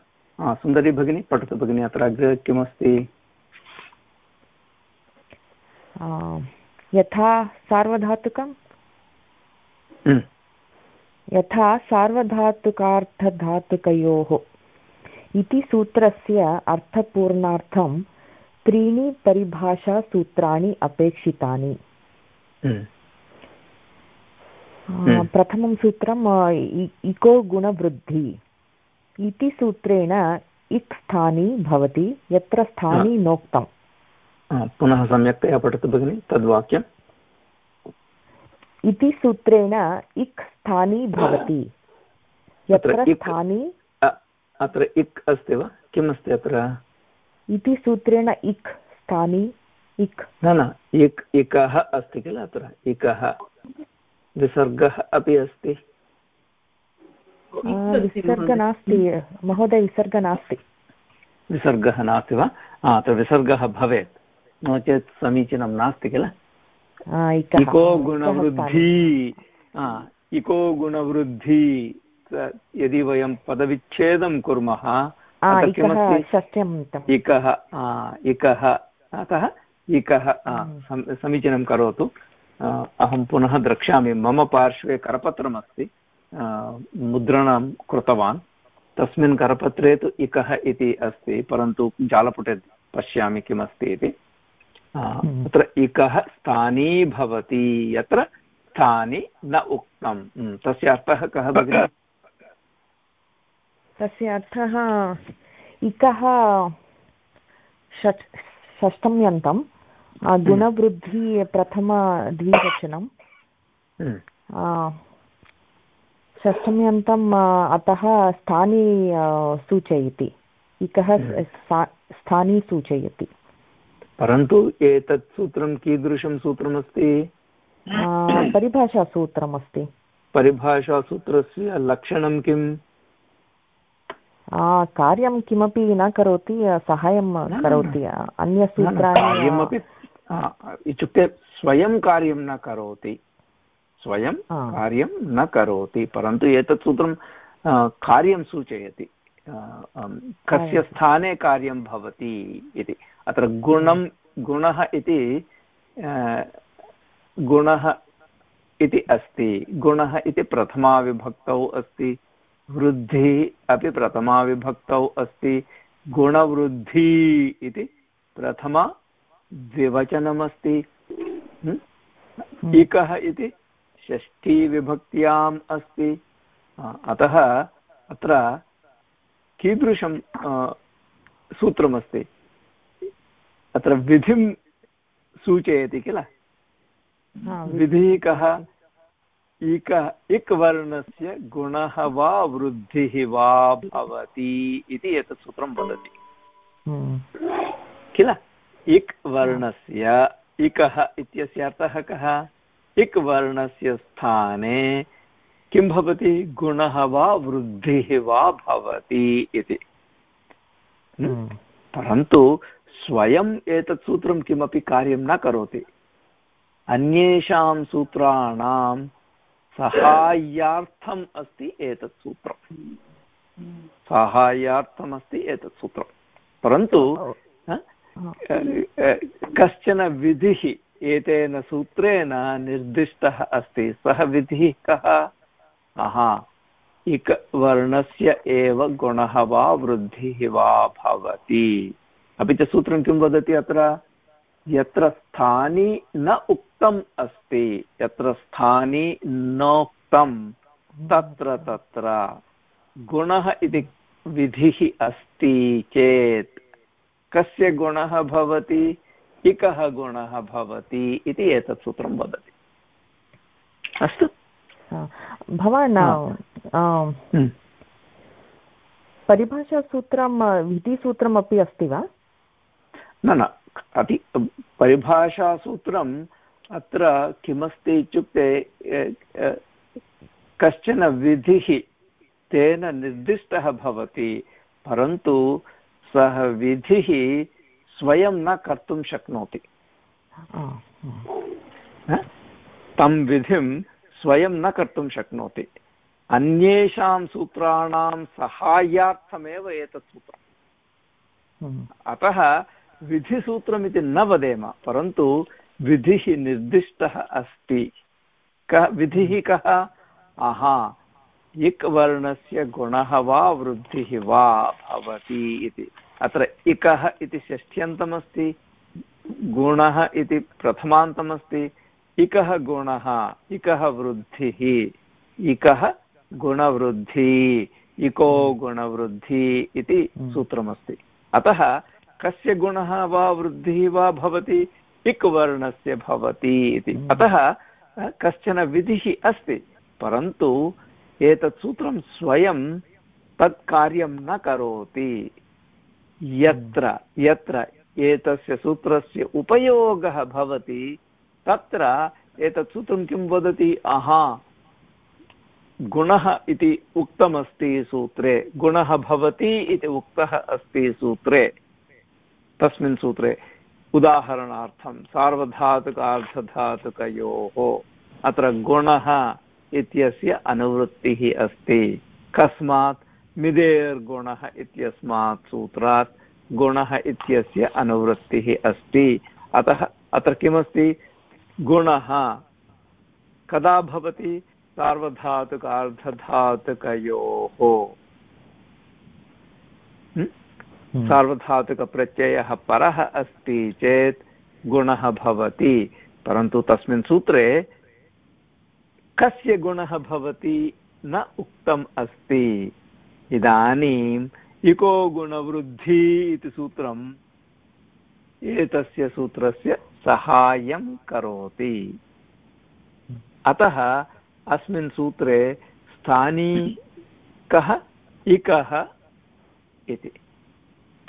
सुन्दरी भगिनी पठतु भगिनी अत्र अग्रे किमस्ति यथा सार्वधातुकं यथा सार्वधातुकार्थधातुकयोः। इति सूत्रस्य अर्थपूर्णार्थं त्रीणि परिभाषासूत्राणि अपेक्षितानि। हम्म। प्रथमं सूत्रम् इको गुणवृद्धि। इति सूत्रेण इक् स्थानी भवति यत्र स्थानी नोक्तम्। पुनः सम्यक्तया पठतु भगिनि तद्वाक्यम्। इति सूत्रेण इक् स्थानी भवति। यत्र स्थानी अत्र इक् अस्ति वा? किम् अस्ति अत्र? इति सूत्रेण इक् स्थानी इक् न न इक् इकः अस्ति किल अत्र? इकः। विसर्गः अपि अस्ति। विसर्ग नास्ति महोदय विसर्ग नास्ति। विसर्गः नास्ति वा? अत्र विसर्गः भवेत्। नो चेत् समीचीनं नास्ति किल? इको गुणवृद्धि इको गुणवृद्धि यदि वयं पदविच्छेदं कुर्मः किमस्ति? इकः इकः अतः इकः हम्म। समीचीनं करोतु। अहं पुनः द्रक्ष्यामि। मम पार्श्वे करपत्रमस्ति। मुद्रणं कृतवान्। तस्मिन् करपत्रे तु इकः इति अस्ति परन्तु जालपुटे पश्यामि किमस्ति इति। हम्म। तत्र इकः स्थानी भवति यत्र स्थानि न उक्तं हम्म, तस्य अर्थः कः भगिनि? तस्य अर्थः इकः षट् षष्ठम्यन्तं हम्म। गुणवृद्धि प्रथमद्विवचनं षष्ठम्यन्तम् अतः स्थानी सूचयति। इकः स्थानी सूचयति। परन्तु एतत् सूत्रं कीदृशं सूत्रमस्ति? परिभाषासूत्रमस्ति। परिभाषासूत्रस्य लक्षणं किम् कार्यं किमपि न करोति सहायं करोति अन्यसूत्राणि इत्युक्ते स्वयं कार्यं न करोति। स्वयं कार्यं न करोति परन्तु एतत् सूत्रं कार्यं सूचयति। कस्य स्थाने कार्यं भवति इति। अत्र गुणं गुणः इति गुणः इति अस्ति। गुणः इति प्रथमाविभक्तौ अस्ति। वृद्धिः अपि प्रथमाविभक्तौ अस्ति। गुणवृद्धि इति प्रथमा द्विवचनमस्ति इकः इति षष्ठीविभक्त्याम् अस्ति। अतः अत्र कीदृशं सूत्रमस्ति? अत्र विधिं सूचयति किल? विधिः कः इक इक् वर्णस्य गुणः वा वृद्धिः वा भवति इति एतत् सूत्रं वदति। किल? इक् वर्णस्य इकः इत्यस्य अर्थः कः? इक् वर्णस्य स्थाने किं भवति? गुणः वा वृद्धिः वा भवति इति। परन्तु स्वयम् एतत् सूत्रं किमपि कार्यं न करोति। अन्येषां सूत्राणां सहायार्थम् अस्ति एतत् सूत्रं। साहाय्यार्थमस्ति एतत् सूत्रं। परन्तु कश्चन विधिः एतेन सूत्रेण निर्दिष्टः अस्ति? सः विधिः कः? हा इक वर्णस्य एव गुणः वा वृद्धिः वा भवति। अपि च सूत्रं किं वदति अत्र? यत्र स्थानी न उक्तम् अस्ति यत्र स्थानी नोक्तं तत्र तत्र गुणः इति विधिः अस्ति चेत् कस्य गुणः भवति इकः गुणः भवति इति एतत् सूत्रं वदति। अस्तु। भवान् हम्म। परिभाषासूत्रं विधिसूत्रमपि अस्ति वा? न न अति परिभाषासूत्रम् अत्र किमस्ति इत्युक्ते कश्चन विधिः तेन निर्दिष्टः भवति परन्तु सः विधिः स्वयं न कर्तुं शक्नोति। तं विधिं स्वयं न कर्तुं शक्नोति। अन्येषां सूत्राणां सहायार्थमेव एतत् सूत्रम्। हम्म। अतः विधिसूत्रमिति न वदेम परन्तु विधिः निर्दिष्टः अस्ति। कः विधिः कः? आहा इक् वर्णस्य गुणः वा वृद्धिः वा भवति इति। अत्र इकः इति षष्ठ्यन्तमस्ति गुणः इति प्रथमान्तमस्ति इकः गुणः इकः वृद्धिः इकः गुणवृद्धि इको गुणवृद्धि इति हम्म। सूत्रमस्ति। अतः कस्य गुणः वा वृद्धिः वा भवति इक् वर्णस्य भवति इति। हम्म। अतः कश्चन विधिः अस्ति परन्तु एतत् सूत्रं स्वयं तत् कार्यं न करोति। यत्र यत्र एतस्य सूत्रस्य उपयोगः भवति तत्र एतत् सूत्रं किं वदति? आहा गुणः इति उक्तमस्ति सूत्रे गुणः भवति इति उक्तः अस्ति सूत्रे। तस्मिन् सूत्रे, उदाहरणार्थं, सार्वधातुकार्धधातुकयोः अत्र गुणः इत्यस्य अनुवृत्तिः अस्ति। कस्मात् मिदेर्गुणः इत्यस्मात् सूत्रात् गुणः इत्यस्य अनुवृत्तिः अस्ति। अतः अत्र किमस्ति? गुणः कदा भवति? सार्वधातुकार्धधातुकयोः। सार्वधातुकप्रत्ययः परः अस्ति चेत् गुणः भवति। परन्तु तस्मिन् सूत्रे कस्य गुणः भवति न उक्तम् अस्ति। इदानीम् इको गुणवृद्धि इति सूत्रम् एतस्य सूत्रस्य सहायं करोति। अतः अस्मिन् सूत्रे स्थानी इकः इति।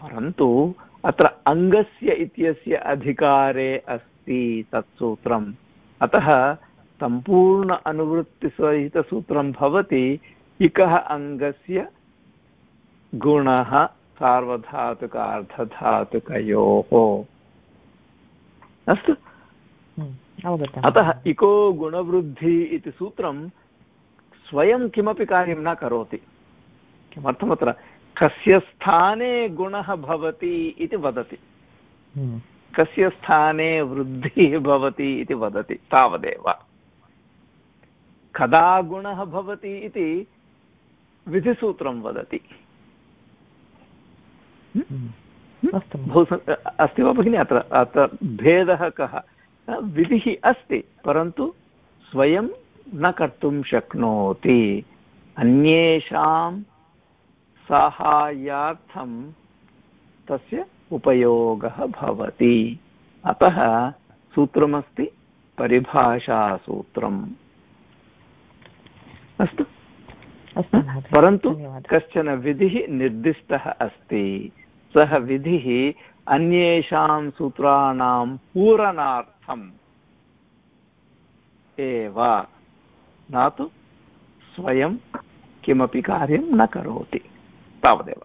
परन्तु अत्र अङ्गस्य इत्यस्य अधिकारे अस्ति तत् सूत्रम् अतः सम्पूर्ण अनुवृत्तिसहितसूत्रं भवति इकः अङ्गस्य गुणः सार्वधातुक अर्धधातुकयोः अस्तु? हम्म, अतः इको गुणवृद्धि इति सूत्रं स्वयं किमपि कार्यं न करोति। किमर्थमत्र कस्य स्थाने गुणः भवति इति वदति। हम्म। कस्य स्थाने वृद्धिः भवति इति वदति तावदेव। कदा गुणः भवति इति विधिसूत्रं वदति। हम्म। अस्ति। वा भगिनि अत्र? अत्र भेदः कः? विधिः अस्ति परन्तु स्वयं न कर्तुं शक्नोति। अन्येषां साहाय्यार्थं तस्य उपयोगः भवति। अतः सूत्रमस्ति परिभाषासूत्रम्। अस्तु? परन्तु कश्चन विधिः निर्दिष्टः अस्ति। सः विधिः अन्येषां सूत्राणां पूरणार्थम् एव। न तु स्वयं किमपि कार्यं न करोति। तावदेव।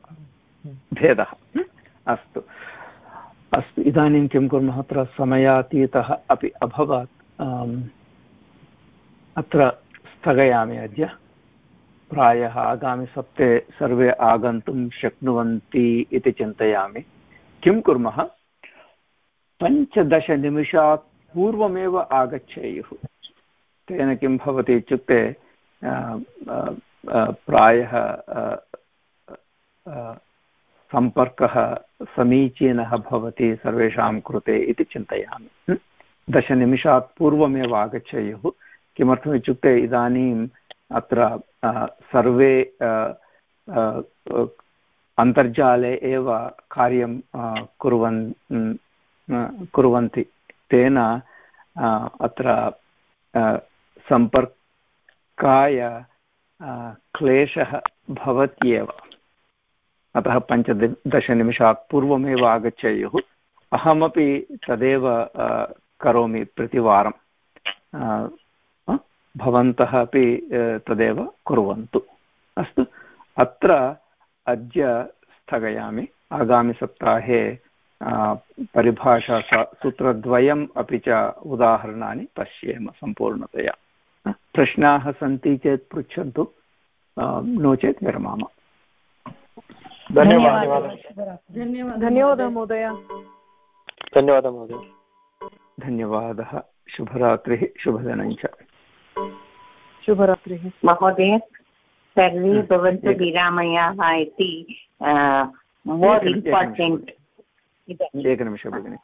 भेदः। अस्तु। अस्तु, इदानीं किं कुर्मः? अत्र समयातीतः अपि अभवत्। अत्र स्थगयामि अद्य। प्रायः आगामिसप्ते सर्वे आगन्तुं शक्नुवन्ति इति चिन्तयामि। किं कुर्मः? पञ्चदशनिमिषात् पूर्वमेव आगच्छेयुः। तेन किं भवति इत्युक्ते प्रायः सम्पर्कः समीचीनः भवति सर्वेषां कृते इति चिन्तयामि। दशनिमिषात् पूर्वमेव आगच्छेयुः। किमर्थमित्युक्ते इदानीम् अत्र सर्वे अन्तर्जाले एव कार्यं कुर्वन् कुर्वन्ति। तेन अत्र सम्पर्काय क्लेशः भवत्येव। अतः पञ्चदशनिमिषात् पूर्वमेव आगच्छेयुः। अहमपि तदेव करोमि प्रतिवारं। भवन्तः अपि तदेव कुर्वन्तु। अस्तु, अत्र अद्य स्थगयामि। आगामिसप्ताहे परिभाषा सूत्रद्वयम् अपि च उदाहरणानि पश्येम सम्पूर्णतया। प्रश्नाः सन्ति चेत् पृच्छन्तु। नो चेत् विरमाम। धन्यवादः। धन्यवादः। महोदय। धन्यवादः महोदय। धन्यवादः। शुभरात्रिः। शुभदिनं च। शुभरात्रिः। महोदय सर्वे भवन्तु विरामयाः इति मोर् इम्पार्टेण्ट् एकनिमिषं भगिनि।